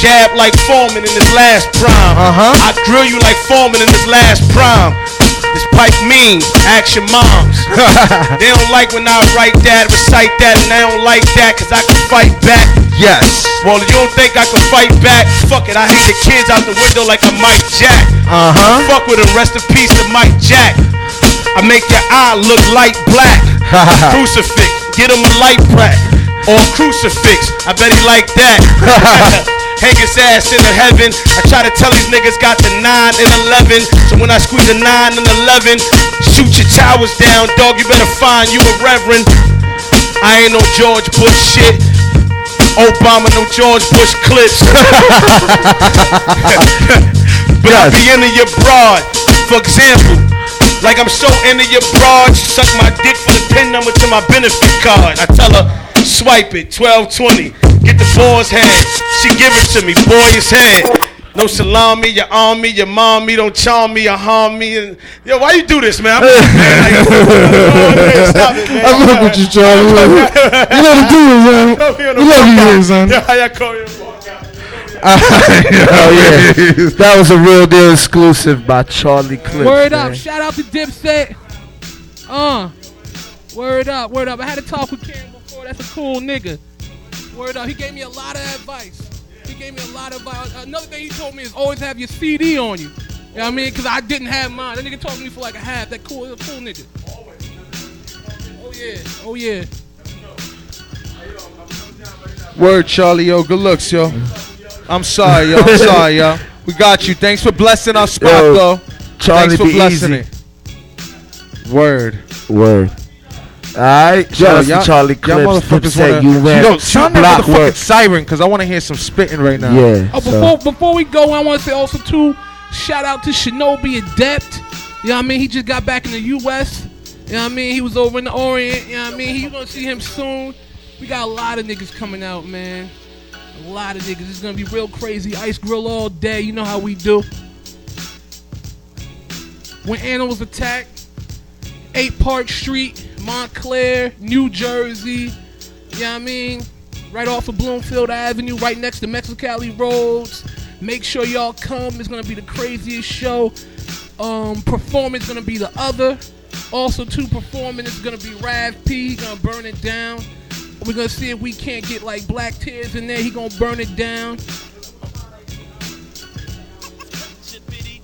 Jab like Foreman in his last prime. Uh-huh. I drill you like Foreman in his last prime. This pipe mean, action your moms. [laughs] they don't like when I write that, recite that, and they don't like that, cause I can fight back. Yes. Well, you don't think I can fight back? Fuck it, I hate the kids out the window like a Mike Jack. Uh huh. Fuck with him, rest in peace to Mike Jack. I make your eye look light black. [laughs] Crucifix, get him a light crack. Or crucifix, I bet he like that. [laughs] hang his ass in the heaven. I try to tell these niggas got the 9 and 11. So when I squeeze a 9 and 11, shoot your towers down, dog. You better find you a reverend. I ain't no George Bush shit. Obama, no George Bush clips. [laughs] but I be into your broad. For example, like I'm so into your broad, she suck my dick for the pin number to my benefit card. I tell her, swipe it, 1220. Get the boy's head. She give it to me, boy, his head. No salami, your army, your mommy, don't charm me or harm me. And, yo, why you do this, man? I'm, man, like, stop it, man. I love what you Charlie. You love [laughs] it. You let him do it, man. Come here on the You love podcast. you, son. Yeah, how y'all call you? [laughs] oh yeah, that was a real deal exclusive by Charlie Clips. Word man. up. Shout out to Dipset. Uh. Word up. Word up. I had to talk with Cam before. That's a cool nigga. Word up. He gave me a lot of advice. He gave me a lot of advice. Another thing he told me is always have your CD on you. You know what I mean? Because I didn't have mine. That nigga talked to me for like a half. That cool, cool nigga. Oh yeah. Oh yeah. Word, Charlie, yo. Good looks, yo. I'm sorry, yo. I'm [laughs] sorry, yo. We got you. Thanks for blessing our spot, Yo, though. Charlie, Thanks for be blessing easy. it. Word. Word. Alright, shout out to Charlie y'all Clips. motherfuckers Dipset, you win. Yo, sound that block motherfucking work. siren, because I want to hear some spitting right now. Yeah. Oh, before before we go, I want to say also too, shout out to Shinobi Adept. You know what I mean? He just got back in the U.S. You know what I mean? He was over in the Orient. You know what I mean? You're gonna see him soon. We got a lot of niggas coming out, man. A lot of niggas. It's gonna be real crazy. Ice grill all day. You know how we do. When animals attack, 8 Park Street, Montclair, New Jersey. You know what I mean? Right off of Bloomfield Avenue, right next to Mexicali Rose. Make sure y'all come. It's gonna be the craziest show. Um, performing is gonna be the other. Also, two performing is gonna be Rav P. He gonna burn it down. We're gonna see if we can't get like Black Tears in there. He gonna burn it down.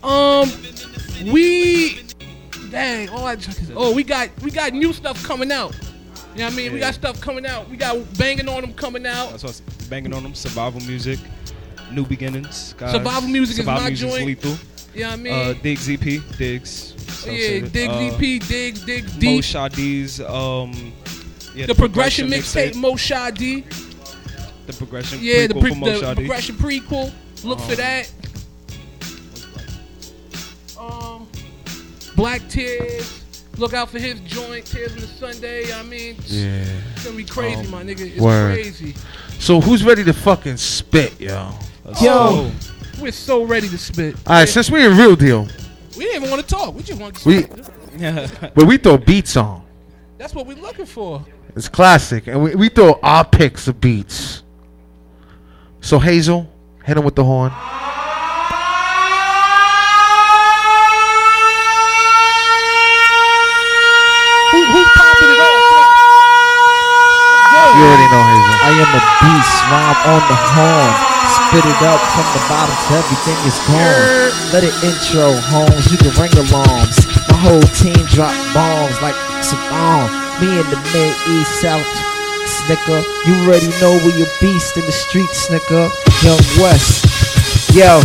Um, we dang. Oh, I, oh, we got we got new stuff coming out. You know what I mean? We got stuff coming out. We got banging on them coming out. That's what I was banging on them. Survival music, new beginnings. Guys. Survival music is my joint. lethal. You know what I mean? Uh, Diggs EP, Diggs. Yeah, Diggs uh, EP, Diggs, Diggs Mo Deep. Shadi's, um, yeah, the progression mixtape, Mo Shadi. The progression. Yeah, the, pre- Mo the progression prequel. Look for Um, that. Black Tears. Look out for his joint, Tears on the Sunday. I mean, Yeah. it's gonna be crazy, Um, my nigga. It's word. crazy. So who's ready to fucking spit, yo? Yo, we're so ready to spit. All right, since we're in real deal, We didn't even want to talk. We just want to we, spit. [laughs] but we throw beats on. That's what we're looking for. It's classic, and we, we throw our picks of beats. So Hazel, hit him with the horn. You already know Hazel. Uh, I am a beast, rhyme on the horn. Spit it up from the bottom till everything is gone. Let it intro, homes, you can ring alarms. My whole team drop bombs like Saddam. Me in the mid east south snicker. You already know we a beast in the street snicker. Young West. Yo,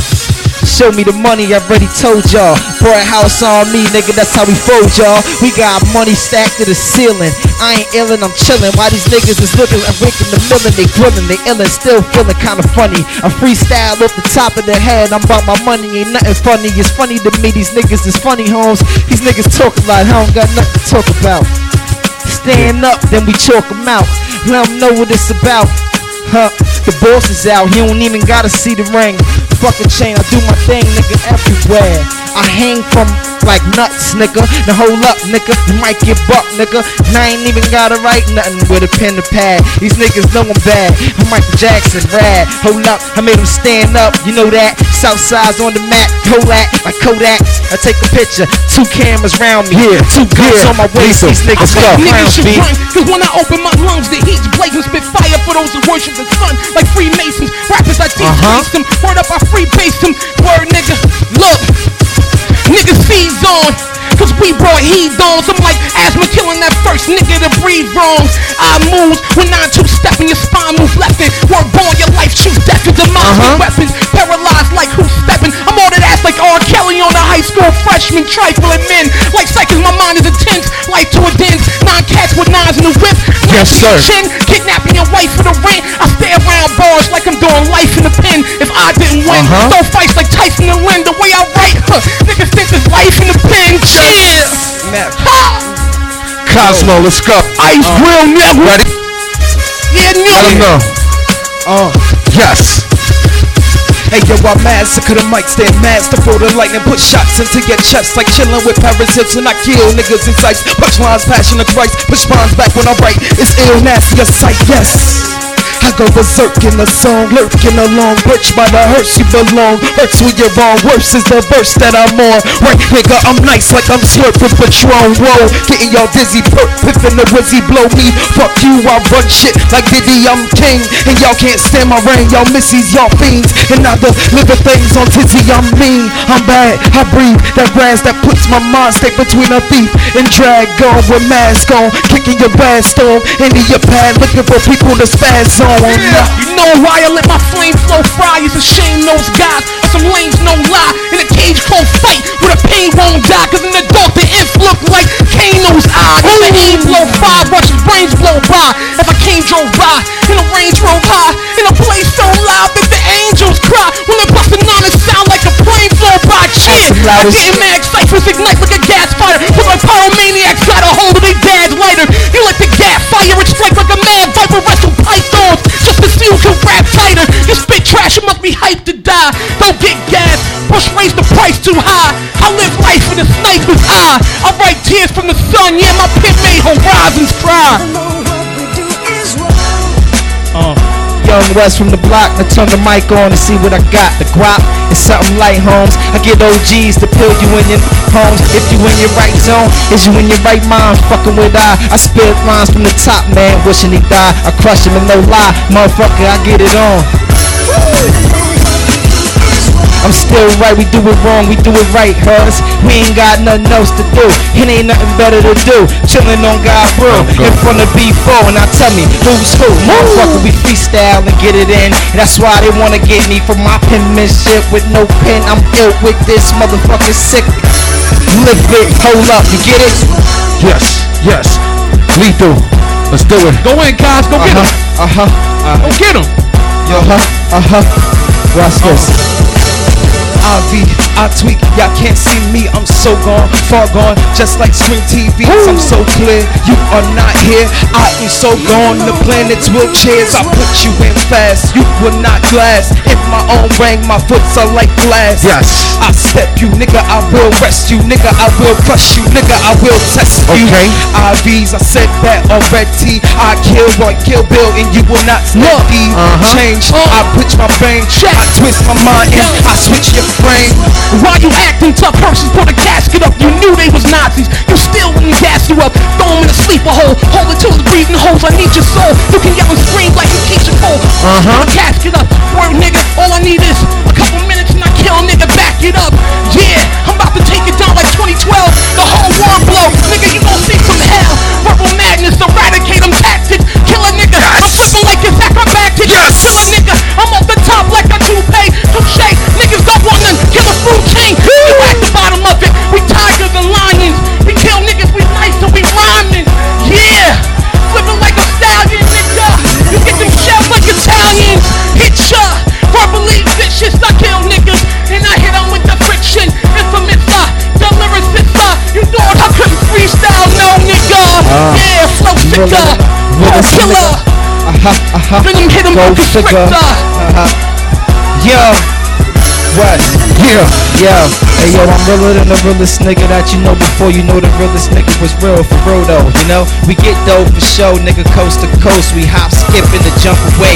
show me the money, I already told y'all. Brought a house on me, nigga, that's how we fold y'all. We got money stacked to the ceiling. I ain't illin', I'm chillin'. Why these niggas is looking, I'm waking the millin', they grillin', they illin', still feelin' kinda funny. I freestyle off the top of the head, I'm about my money, ain't nothing funny. It's funny to me, these niggas is funny homes. These niggas talk a lot, I don't got nothing to talk about. Stand up, then we chalk 'em out. Let 'em know what it's about. Huh, the boss is out, he don't even gotta see the ring. Fucking chain, I do my thing, nigga, everywhere. I hang from like nuts, nigga. Now hold up, nigga, you might get buck, nigga. And I ain't even gotta write nothing with a pen and pad. These niggas know I'm bad. I'm Michael Jackson, rad. Hold up, I made them stand up, you know that. Southside's on the map, Kodak, like Kodak. I take a picture, two cameras round me, yeah, two guns on my waist. These niggas go niggas should run, cause when I open my lungs, the heat's blazing, spit fire for those who worship the sun, like Freemasons. Rappers, I teach Uh-huh. them. Word up, I free base them. Word, nigga, look. Niggas seize on, cause we brought heat on. Some like asthma killing that first nigga to breathe wrong. I move when nine two step in your spine moves left and work born your life choose death and demise with weapons paralyzed like who's stepping. I'm on that ass like R. Kelly on a high school freshman trifling men like psychics. My mind is intense, life to a dance. Nine cats with nines in the whip. Yes, sir. Chin, kidnapping your wife for the rent. I stay around bars like I'm doing life in the pen. If I didn't win, Uh-huh. don't fight like Tyson and Lynn. The way I write, huh, niggas think there's life in the pen. Chill. Cosmo, let's go. Ice Grill Network. Ready? Yeah, Let him know. Uh. Yes. Hey yo, I massacre the mic, stand master for the lightning, put shots into your chest like chillin' with Paris Hilton. I kill niggas in sights, punchlines, passion of Christ, push spawns back when I write. It's ill, nasty, a sight, yes. I go berserk in the song, lurking along, perched by the hearse you belong. Hurts when you're wrong, worse is the verse that I'm on. Right, nigga, I'm nice like I'm slurp with Patron. Whoa, getting y'all dizzy, perk, pippin' the wizzy, blow me. Fuck you, I run shit like Diddy, I'm king. And y'all can't stand my reign, y'all missies, y'all fiends. And I deliver things on tizzy, I'm mean. I'm bad, I breathe that grass that puts my mind state between a thief and drag on with mask on. Kicking your bad storm into your pad, looking for people to spaz on. You know why I let my flame flow fry? It's a shame those guys some lames, no lie. In a cage cold fight where the pain won't die. Cause in the dark the imp look like Kano's eye. If the aim blow fire, watch his brains blow by. If a king drove by in a range roll high, in a place so loud that the angels cry. When they're busting on it sound like a plane flow by. Shit, I get mad, ciphers ignite like a gas fire. With my pyromaniacs got a hold of their dad's lighter. You let the gas fire, it strike like a mad viper wrestle pythons. Just to see who can rap tighter. You spit trash, you must be hyped to die. Don't get gas, push raise the price too high. I live life in a sniper's eye. I write tears from the sun, yeah, my pen made horizons West from the block, I turn the mic on to see what I got. The guap is something light, homes. I get OGs to pill you in your homes. If you in your right zone, is you in your right mind? Fucking with I. I spit lines from the top, man, wishing he died. I crush him and no lie, motherfucker, I get it on. I'm still right, we do it wrong, we do it right, cuz we ain't got nothing else to do. It ain't nothing better to do. Chillin' on God bro, in front of B4, and now tell me who's who. Motherfucker, we freestyle and get it in. That's why they wanna get me for my penmanship with no pen. I'm ill with this motherfucker sick. Live it, hold up, you get it? Yes, yes. Lethal. Let's do it. Go in, guys, go get him. Uh huh. Uh-huh. Go get him. Yo, huh, uh huh. Watch this. RV, I tweak, y'all can't see me, I'm so gone, far gone, just like screen TVs, I'm so clear, you are not here, I am so gone, the planet's wheelchairs, I put you in fast, you will not glass, in my own ring, my foots are like glass, Yes. I step you, nigga, I will rest you, nigga, I will crush you, nigga, I will test you, Okay. IVs, I said that already, I kill one, kill Bill, and you will not snap Uh-huh. change, I put my bang, I twist my mind, and I switch your frame. Why you acting tough? Persons put a casket up. You knew they was Nazis. You still wouldn't gas you up. Throw them in a sleeper hole. Hold it till it's breathing holes. I need your soul. You can yell and scream like you keep your full. Uh-huh. A casket up. Word nigga. All I need is a couple minutes and I kill a nigga. Back it up. Yeah, I'm about to take it down like 2012. The whole world blow. Nigga, you gon' see some hell. Verbal madness. Eradicate them tactics. Kill a nigga. I'm flipping like it's acrobatic. Yes. Kill a nigga. I'm off the top like a. Niggas don't want none. Kill a fruit chain. You at the bottom of it. We tigers and lions. We kill niggas. We nice and we rhyming. Yeah. Flipping like a stallion, nigga. You get them shells like Italians. Hit ya. Verbally vicious. I kill niggas. And I hit 'em with the friction. Infamous. Uh, the lyricist. Uh, you thought I couldn't freestyle. No, nigga. yeah. Flow sicker. Flow killer. Uh-huh, uh-huh. Then hit Go with the. Uh-huh. Yo. Yeah. Yo, hey yo, I'm realer than the realest nigga that you know before you know the realest nigga was real for real though. You know, we get dough for show, nigga, coast to coast. We hop, skip, and the jump away,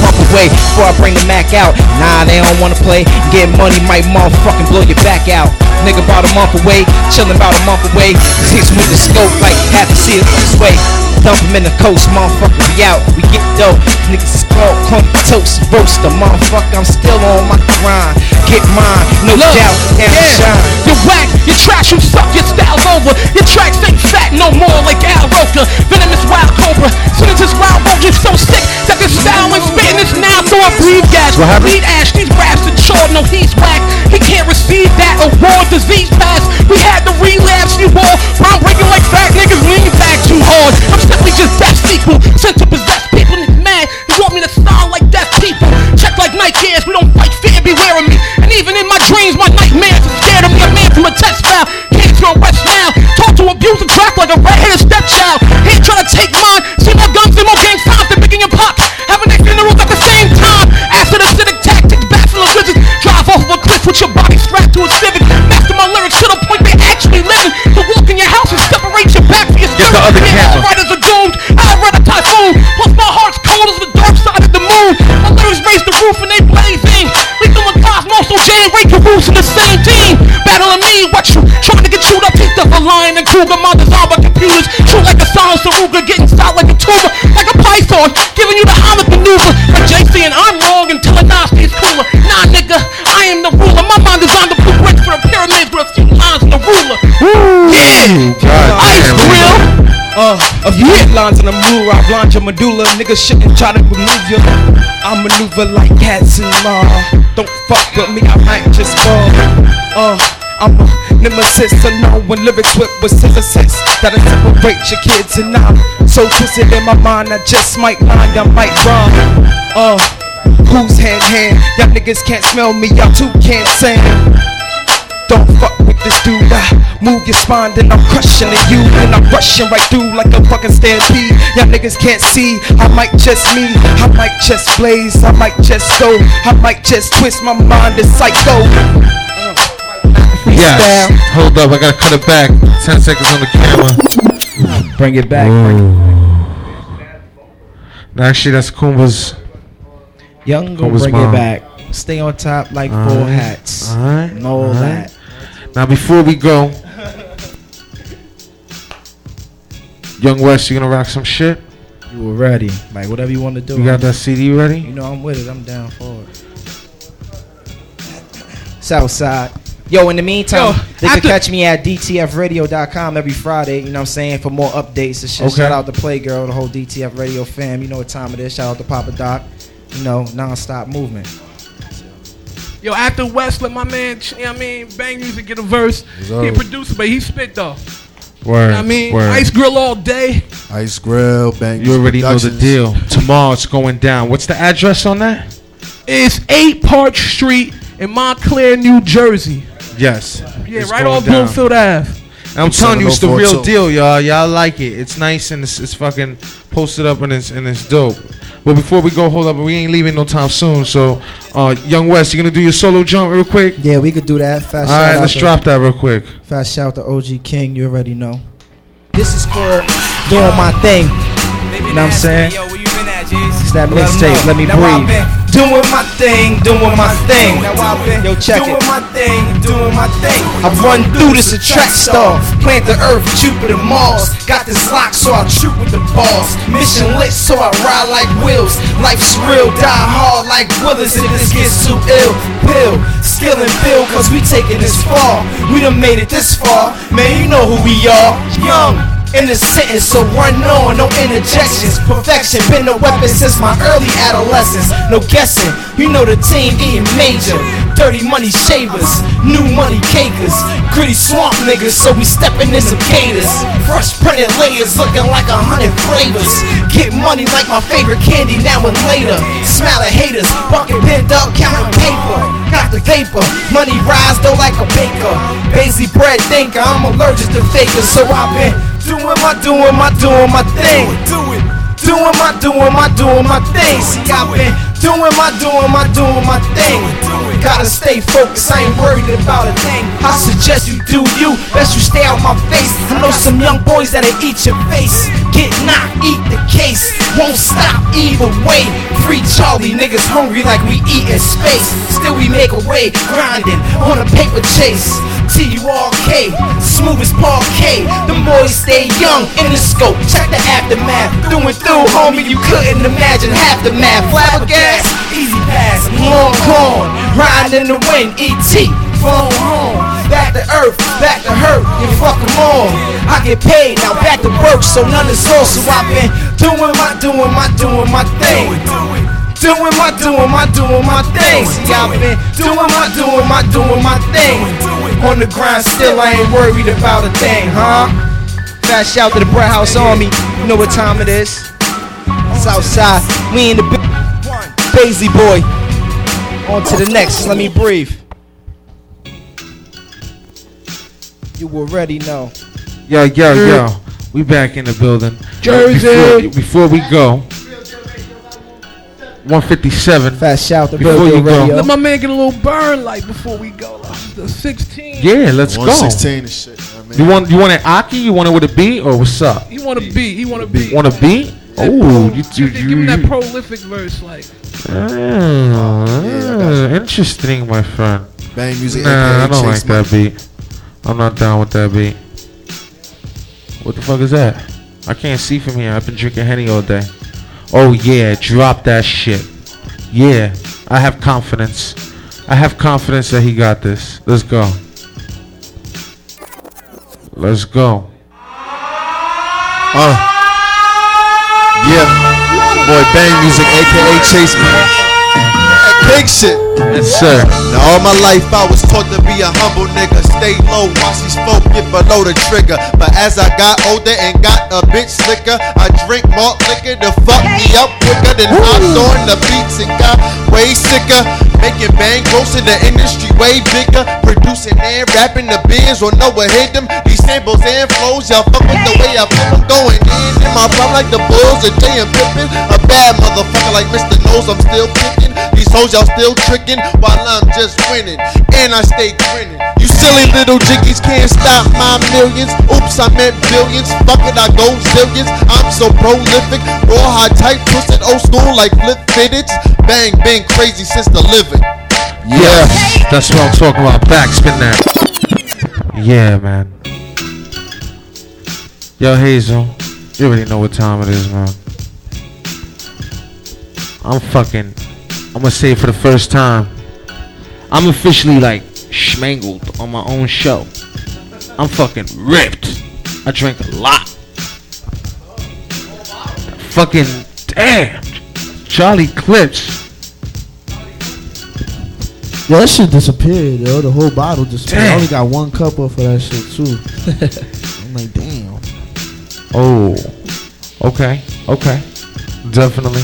pump away before I bring the Mac out. Nah, they don't wanna play. Get money might motherfucking blow your back out. Nigga about a month away, chillin' about a month away. Six with the scope, like have to see it this way. Dump him in the coast, motherfucker, we out, we get dope. Niggas called, call me toast, roaster, motherfucker, I'm still on my grind. Get mine, no Look, doubt, down yeah. shine. You're whack, your trash, you suck, your style's over. Your tracks ain't fat no more like Al Roker. Venomous wild cobra, soon as this wild won't so sick that this style and spitting is now, so I breathe gas. What happened? Bleed ash, these raps are chore, no, he's whack. He can't receive that award, disease pass. We had the relapse, you all. Round breaking like fat niggas lean back too hard. I'm simply just death sequel. Sent to possess people mad. You want me to sound like deaf people? Check like Airs, we don't fight fear, beware of me. And even in my dreams, my nightmares are scared of me. A man from a test file. Can't turn west now. Talk to abuse and track like a red-headed stepchild. He ain't trying to take mine. See more guns and more gang signs than Biggie and Pop. Having their funerals at the same time. Acid acidic tactics, bachelor lizards. Drive off of a cliff with your body strapped to a civic. Master my lyrics to the point they actually living. To walk in your house and separate your back from your Get the spirit. other camera. Lion and Kruger. My design by computers. Shoot like a silent Saruga, getting shot like a tumor. Like a python, giving you the Heimlich maneuver. Like Jay saying I'm wrong and telling Nas he's cooler. Nah, nigga, I am the ruler. My mind is on the blueprints for the pyramids with a few lines on the ruler. Yeah, ice grill. Uh, a few lines in the mood, I blind your medulla. Niggas shouldn't try to remove you. I maneuver like cats in law. Don't fuck with me, I might just fall. Uh, I'm a nemesis, unknown lyrics whip with synthesis that'll separate your kids and I'm so twisted in my mind. I just might lie, I might rhyme. Uh, who's hand hand? Y'all niggas can't smell me, y'all too can't sing. Don't fuck with this dude. I move your spine, then I'm crushing at you. Then I'm rushing right through like a fucking stampede. Y'all niggas can't see. I might just me. I might just blaze. I might just go. I might just twist. My mind is psycho. Yes. Hold up, I gotta cut it back. Ten seconds on the camera. Bring it back. Bring actually, that's Kumba's. Young gonna Kumba's bring mom. it back. Stay on top like full Alright, hats. alright, And all that. Now, before we go, Young West, you gonna rock some shit? You were ready. Like whatever you want to do. You got that CD ready? You know I'm with it. I'm down for it. Southside. Yo, in the meantime, Yo, they can catch me at dtfradio.com every Friday, you know what I'm saying, for more updates and shit. Okay. Shout out to Playgirl, the whole DTF Radio fam. You know what time it is. Shout out to Papa Doc. You know, non-stop movement. Yo, after West, let my man, you know what I mean, bang music get a verse. He sir. a producer, but he spit though. Word. You know what I mean, word. ice grill all day. Ice Grill, Bang. You already know the deal. Tomorrow it's going down. What's the address on that? It's 8 Park Street in Montclair, New Jersey. Yes. Yeah, It's right off down. Bloomfield Ave. And I'm telling you, it's the real 704. deal, y'all. Y'all like it. It's nice and it's, it's fucking posted up and it's and it's dope. But before we go, hold up, we ain't leaving no time soon. So, uh, Young West, you gonna do your solo jump real quick? Yeah, we could do that. Fast All shout right, out let's to- drop that real quick. Fast shout to OG King. You already know. This is for Doing My Thing. You know what I'm saying? It's that mixtape. Let me breathe. Doing my thing, doing my thing. Yo, check it. doing my thing, doing my thing. I run through this a track star. Plant the earth, Jupiter, Mars. Got this lock, so I shoot with the balls. Mission lit, so I ride like wheels. Life's real, die hard like Willis if this gets too ill. Pill, skill and bill, cause we taking this far. We done made it this far. Man, you know who we are. Young. In the sentence, so run on, no interjections. Perfection, been a weapon since my early adolescence. No you know the team eating major. Dirty money shavers, new money cakers. Gritty swamp niggas, so we stepping in some gators. Fresh printed layers looking like a hundred flavors. Get money like my favorite candy now and later. Smile at haters, bucket pinned up, counting paper. Got the paper, money rise though like a baker. Basie bread thinker, I'm allergic to fakers, so I've been doing my, doing my, doing my thing. Doing my, doing my, doing my thing. See, I've been doing my, doing my, doing my thing. Gotta stay focused, I ain't worried about a thing. I suggest you do you, best you stay out my face. I know some young boys that'll eat your face. Get knocked, eat the case. Won't stop either way. Free Charlie, niggas hungry like we eat in space. Still we make a way, grinding on a paper chase. T-U-R-K, smooth as parquet. Them boys stay young in the scope. Check the aftermath. Through and through, homie, you couldn't imagine half the math. Easy pass, long gone. Riding in the wind, E.T. Phone home. Back to earth, back to hurt, you fuck 'em all. I get paid, now back to work, so none is lost. So I've been doing my, doing my, doing my thing. doing my, doing my, doing my thing. See, I've been doing my, doing my, doing my thing. On the grind, still I ain't worried about a thing, huh? Fast shout to the Bread House Army. You know what time it is? Southside, we in the Basie boy. On to the next. Let me breathe. You already know. Yo, yo, yo. We back in the building. Jersey. Before, before we go, 157. Fast shout to Before Bill you go. Radio. Let my man get a little burn light before we go. Like, the 16. Yeah, let's go. 116 and shit. I mean, You want you want it Aki? You want it with a B or what's up? He want to beat. He want to beat. Want a B? Oh, you you, Give you, him that prolific verse, like. Ah, interesting, my friend. Bang music. Nah, I don't like Chase that beat. I'm not down with that beat. What the fuck is that? I can't see from here. I've been drinking Henny all day. Oh yeah, drop that shit. Yeah, I have confidence. I have confidence that he got this. Let's go. Let's go. Uh. Yeah. Boy, Bang Music, aka Chase. Big shit. Yes, sir. Now all my life I was taught to be a humble nigga. Stay low, watch these folk get below the trigger. But as I got older and got a bit slicker, I drink malt liquor to fuck me up quicker than hopped on the beats and got way sicker. Making bang gross in the industry way bigger. Producing and rapping the beers or know what hit them. These samples and flows, y'all fuck with the way I put them going in. In my prime like the Bulls and Jay and Pippin. A bad motherfucker like Mr. Nose, I'm still picking. These hoes y'all still tricking while I'm just winning. And I stay grinning. You silly little jiggies can't stop my millions. Oops, I meant billions. Fuck it, I go zillions. I'm so prolific. Raw high type, twisted old school like flip fitteds. Bang, been crazy since the living. Yeah, that's what I'm talking about. Backspin that. Yeah, man. Yo, Hazel, you already know what time it is, man. I'm fucking. I'm gonna say it for the first time. I'm officially like schmangled on my own show. I'm fucking ripped. I drink a lot. Fucking damn. Charlie Clips. Yo, that shit disappeared, yo. The whole bottle disappeared. I only got one cup up for that shit too. [laughs] I'm like, damn. Oh, okay, okay, definitely.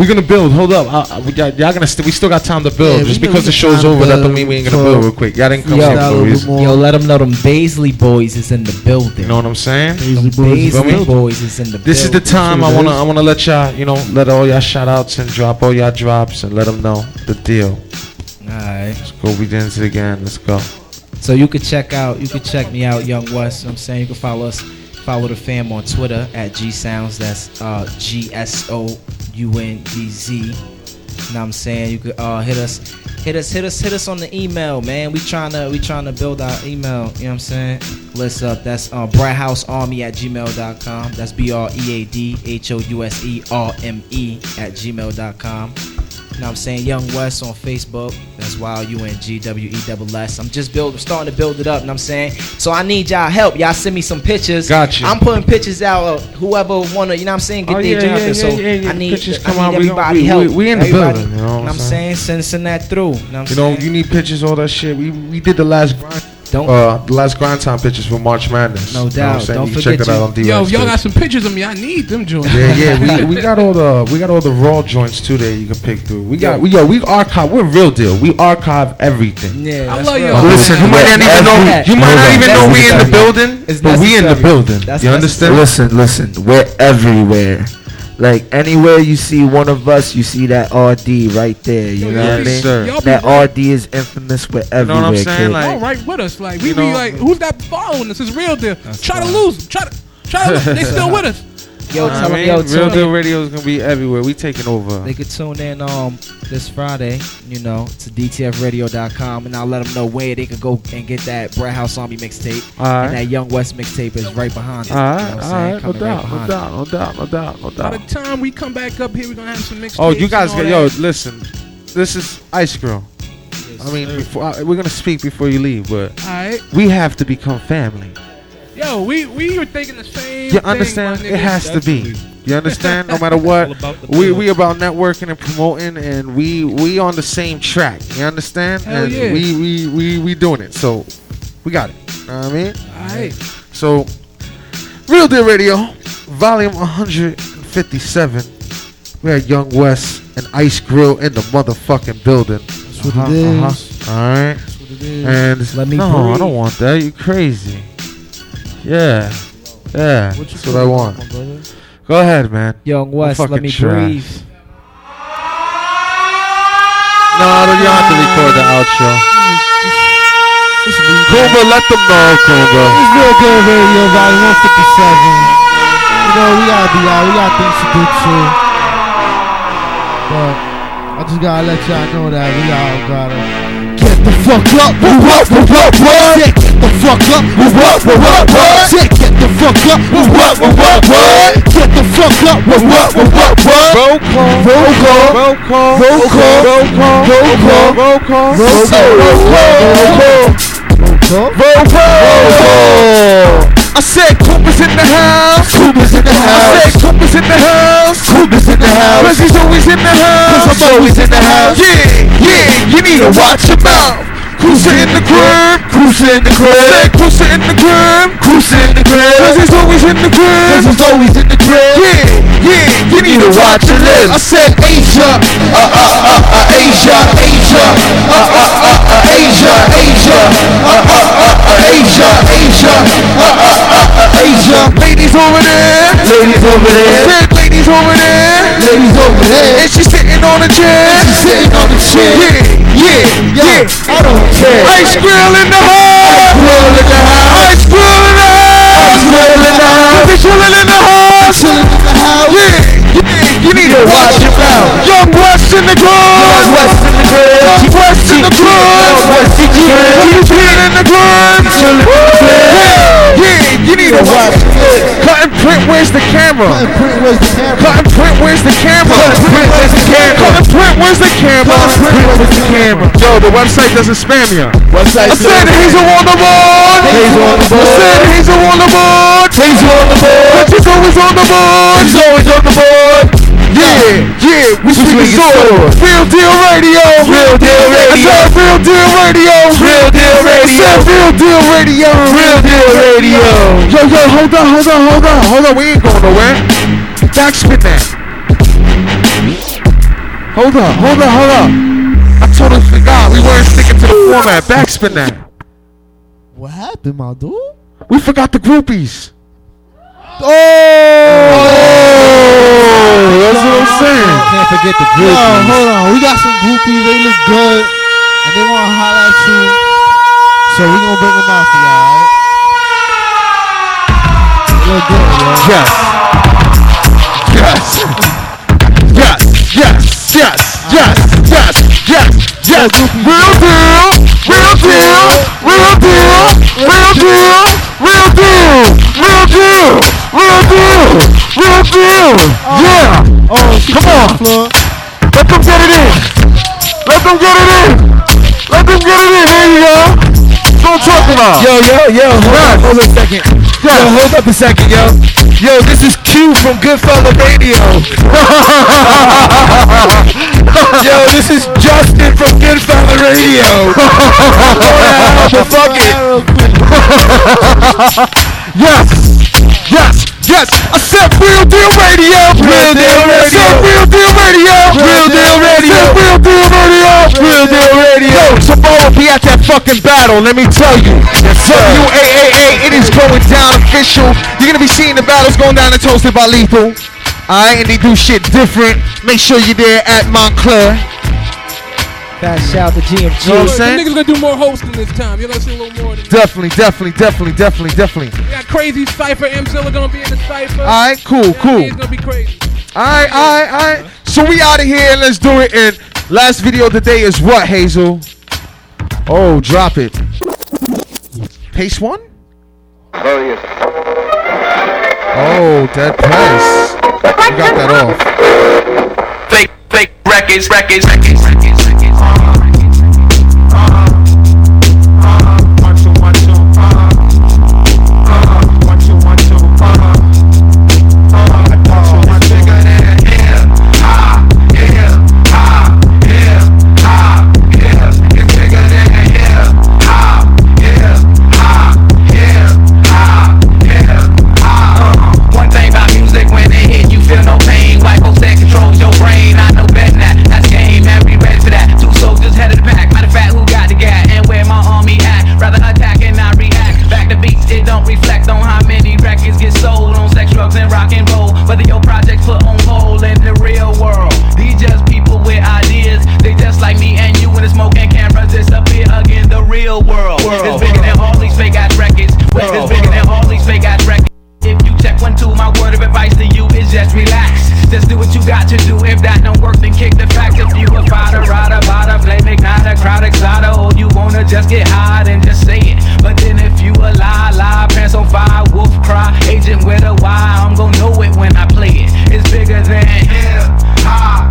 We're gonna build. Hold up, I, I, we got, y'all gonna. St- we still got time to build. Yeah, Just because the show's over, that don't mean we ain't gonna build real quick. Y'all didn't come here for a reason. yo, let them know them Baisley boys is in the building. You know what I'm saying? Paisley Boys, Baisley boys is in the This is the time I wanna I wanna let y'all you know let all y'all shout outs and drop all y'all drops and let them know the deal. Alright. Let's go. We dance it again. Let's go. So you could check out, you could check me out, Young West. I'm saying you can follow us, follow the fam on Twitter at G Sounds. That's uh, G S O U N D Z. You know what I'm saying? You could uh, hit us, hit us, hit us, hit us on the email, man. We trying to, we trying to build our email. You know what I'm saying? List up. That's uh, Army at gmail.com. That's B R E A D H O U S E R M E at gmail.com. You know what I'm saying? Young West on Facebook. That's Y U N G W E double S. I'm just building, starting to build it up. You know what I'm saying? So I need y'all help. Y'all send me some pictures. Gotcha. I'm putting pictures out of whoever wanna, you know what I'm saying? Get Oh, their yeah, yeah. So yeah, yeah, yeah. I need, Pictures I come need out. Everybody we- help. we- we in the Everybody- building, you know what I'm saying? Send, send that through. You know You know, you need pictures, all that shit. We we did the last grind, Don't- uh, the last grind time pictures for March Madness. No You know what I'm doubt. saying? Don't you can check forget that out on you- D. Yo, if y'all got some pictures of me, I need them joints. Yeah, yeah, we, [laughs] we got all the we got all the raw joints too there you can pick through. We got we yo we archive we're real deal. We archive everything. Yeah, I love y'all. Listen, you might not even know you might not even know we in the building, but we in the building. You understand? Listen, listen. We're everywhere. Like anywhere you see one of us, you see that RD right there. You Yo, know y'all what I be- mean? sir. y'all be That right- RD is infamous with You know what I'm saying? kid. Like- All right with us. Like we be know- like, who's that following us? It's real deal. Try to lose. Try to. Try to. They [laughs] still with us. Yo, I tell them, mean, yo, real tell deal radio is gonna be everywhere. We taking over. They could tune in um this Friday, you know, to DTFradio.com, and I'll let them know where they could go and get that Bread House Army mixtape. All right. And that Young West mixtape is right behind it. All right, you know what all I'm right, no doubt, no doubt, no doubt, no doubt, By the time we come back up here, we're gonna have some mixed. Oh, you guys get yo. Listen, this is Ice Grill. I mean, before, I, we're gonna speak before you leave, but All right. we have to become family. Yo, we we were thinking the same. You understand? my It nigga. has to be. You understand? No matter [laughs] what, we we about networking and promoting, and we we on the same track. You understand? Hell and yeah. we, we we we doing it. So we got it. Know what I mean? Alright. So Real Deal Radio, volume 157. We had Young West and Ice Grill in the motherfucking building. That's what it uh-huh, uh-huh. is. All right. it is. And Let me no, I don't want that. You crazy? Yeah, yeah. What you That's what I want. about, my brother? Go ahead, man. Young West, let me trash. breathe. No, I don't, you don't have to record the outro. Kumba, let them know, Kumba. It's Real Good Radio, volume 157. You know, we gotta be out. We got things to do too. But I just gotta let y'all know that we all gotta get the fuck up. Woo up, woo up, what? Get the fuck up. Woo up, woo up, what? Get the fuck up. Woo up, woo up, what? Get the fuck up. Woo up, woo up, what? Roll call. Roll call. Roll call. Roll call. Roll call. Roll call. Roll call. Roll call. Roll call. Roll call. I said Kumba's in the house. Kumba's in the house. I said Kumba's in the house. Kumba's in the house. Cause he's always in the house. Cause I'm always in the house. Yeah, yeah, you need to watch your mouth. Cruiser in the crib. Cruiser in the crib. Said Cruiser in the crib. Cruiser in the crib. Cause he's always in the crib. Cause he's always in the crib. Yeah, yeah, you need to watch your lips. I said Asia, uh, uh, uh, uh, Asia, Asia, uh, uh, uh, uh, Asia, Asia, uh, uh, uh, uh, Asia, Asia, uh, uh, uh, uh, Asia. Ladies over there. Ladies over there. Said ladies over there. Ladies over there. And she's sitting on a chair. She's sitting on the chair. Yeah, yeah, yeah. I don't care. Ice grill in the house. Grill in the house. Ice grill in the house. Ice grill in the house. They chillin' in the house. Chilling in the house. Yeah, yeah, you need to watch your mouth. Young West in the club. Young West in the crib. Young West in the club. Young West in the crib. You in the club. Chillin' in the crib. You need to watch. Cut and print, where's the camera? Cut and print, where's the camera? Cut and print, where's the camera? Cut and print, where's the camera? Cut and print, where's the camera? Cut and print, where's the camera? Yo, the website doesn't spam you. Website I said Hazel on the board. Hazel on the board. I said Hazel on the board. Hazel on the board. But she's always on the board. He's always on the board. Yeah, yeah, we speak swinging sword. sword. Real deal radio. Real Deal Radio. I said real deal radio. Real Deal I Radio. said real deal radio. Real Deal Radio. Yo, yo, hold on, hold on, hold on, hold on. We ain't going nowhere. Backspin that. Hold on, hold on, hold on. I totally forgot. We weren't sticking to the format. Backspin that. What happened, my dude? We forgot the groupies. Oh! oh! Oh, that's what I'm saying. Can't forget the groupies. Yo, hold on. We got some groupies. They look good. And they want to holler at you. So we going to bring them out for y'all, all right? They look good, yo. Yes. Yes. yes. Yes. Yes. Yes. Yes. Yes. Yes. Real deal. Real deal. Real deal. Real deal. Real deal. Real deal. Real deal. Real deal. Yeah. Oh, oh Come on. Floor. Let them get it in. Let them get it in. Let them get it in. There you go. What I'm talking about. Yo, yo, yo, hold up, hold up a second. Yo, hold up a second, yo. Yo, this is Q from Goodfella Radio. [laughs] yo, this is Justin from Goodfella Radio. [laughs] fuck it. [laughs] Yes. Yes. Yes. I said real deal radio. Real Deal I said Radio. real deal radio. Real Deal Radio. Said real deal radio. Real Deal Radio. Yo, tomorrow be at that fucking battle. Let me tell you. WAAA, it is going down official. You're gonna be seeing the battles going down and toasted by Lethal. Alright, and they do shit different. Make sure you're there at Montclair. Fast shout to GMG. Know what I'm Some saying? niggas gonna do more hosting this time. You're gonna see a little more than Definitely, definitely, definitely, definitely, definitely. We got crazy Cypher. Mzilla gonna be in the Cypher. Alright, cool, Yeah, cool. It's gonna be crazy. Alright, alright, alright. So we out of here. Let's do it. And last video of the day is what, Hazel? Oh, drop it. Pace one? Oh, yes. Oh, Dead Prez. You got that off. Fake, fake records, records, records, records. like me and you when the smoke and cameras disappear again. The real world, world. is bigger than all these fake ass records. World. It's bigger than all these fake ass records. If you check one, two, my word of advice to you is just relax. Just do what you got to do. If that don't work, then kick the facts. If you a fighter, rider, bada, flame igniter, crowd exciter, or you wanna just get high, and just say it. But then if you a lie, lie, pants on fire, wolf cry, agent with a why, I'm gonna know it when I play it. It's bigger than hip hop.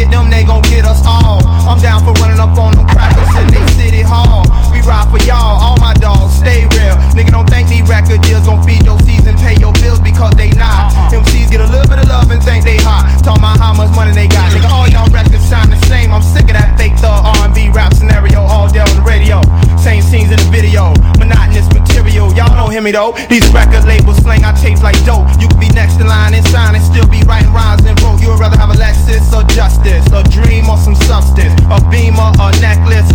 Get them, they gon' get us all. I'm down for running up on them crackers in they city hall. We ride for y'all, all my dogs, stay real. Nigga, don't think these record deals gon' feed your season, pay your bills because they not. Uh-uh. MCs get a little bit of love and think they hot. Talk about how much money they got. Nigga, all y'all records sound the same. I'm sick of that fake thug R&B rap scenario all day on the radio. Same scenes in the video, monotonous material. Y'all don't hear me though. These record labels slang our tapes like dope. Necklace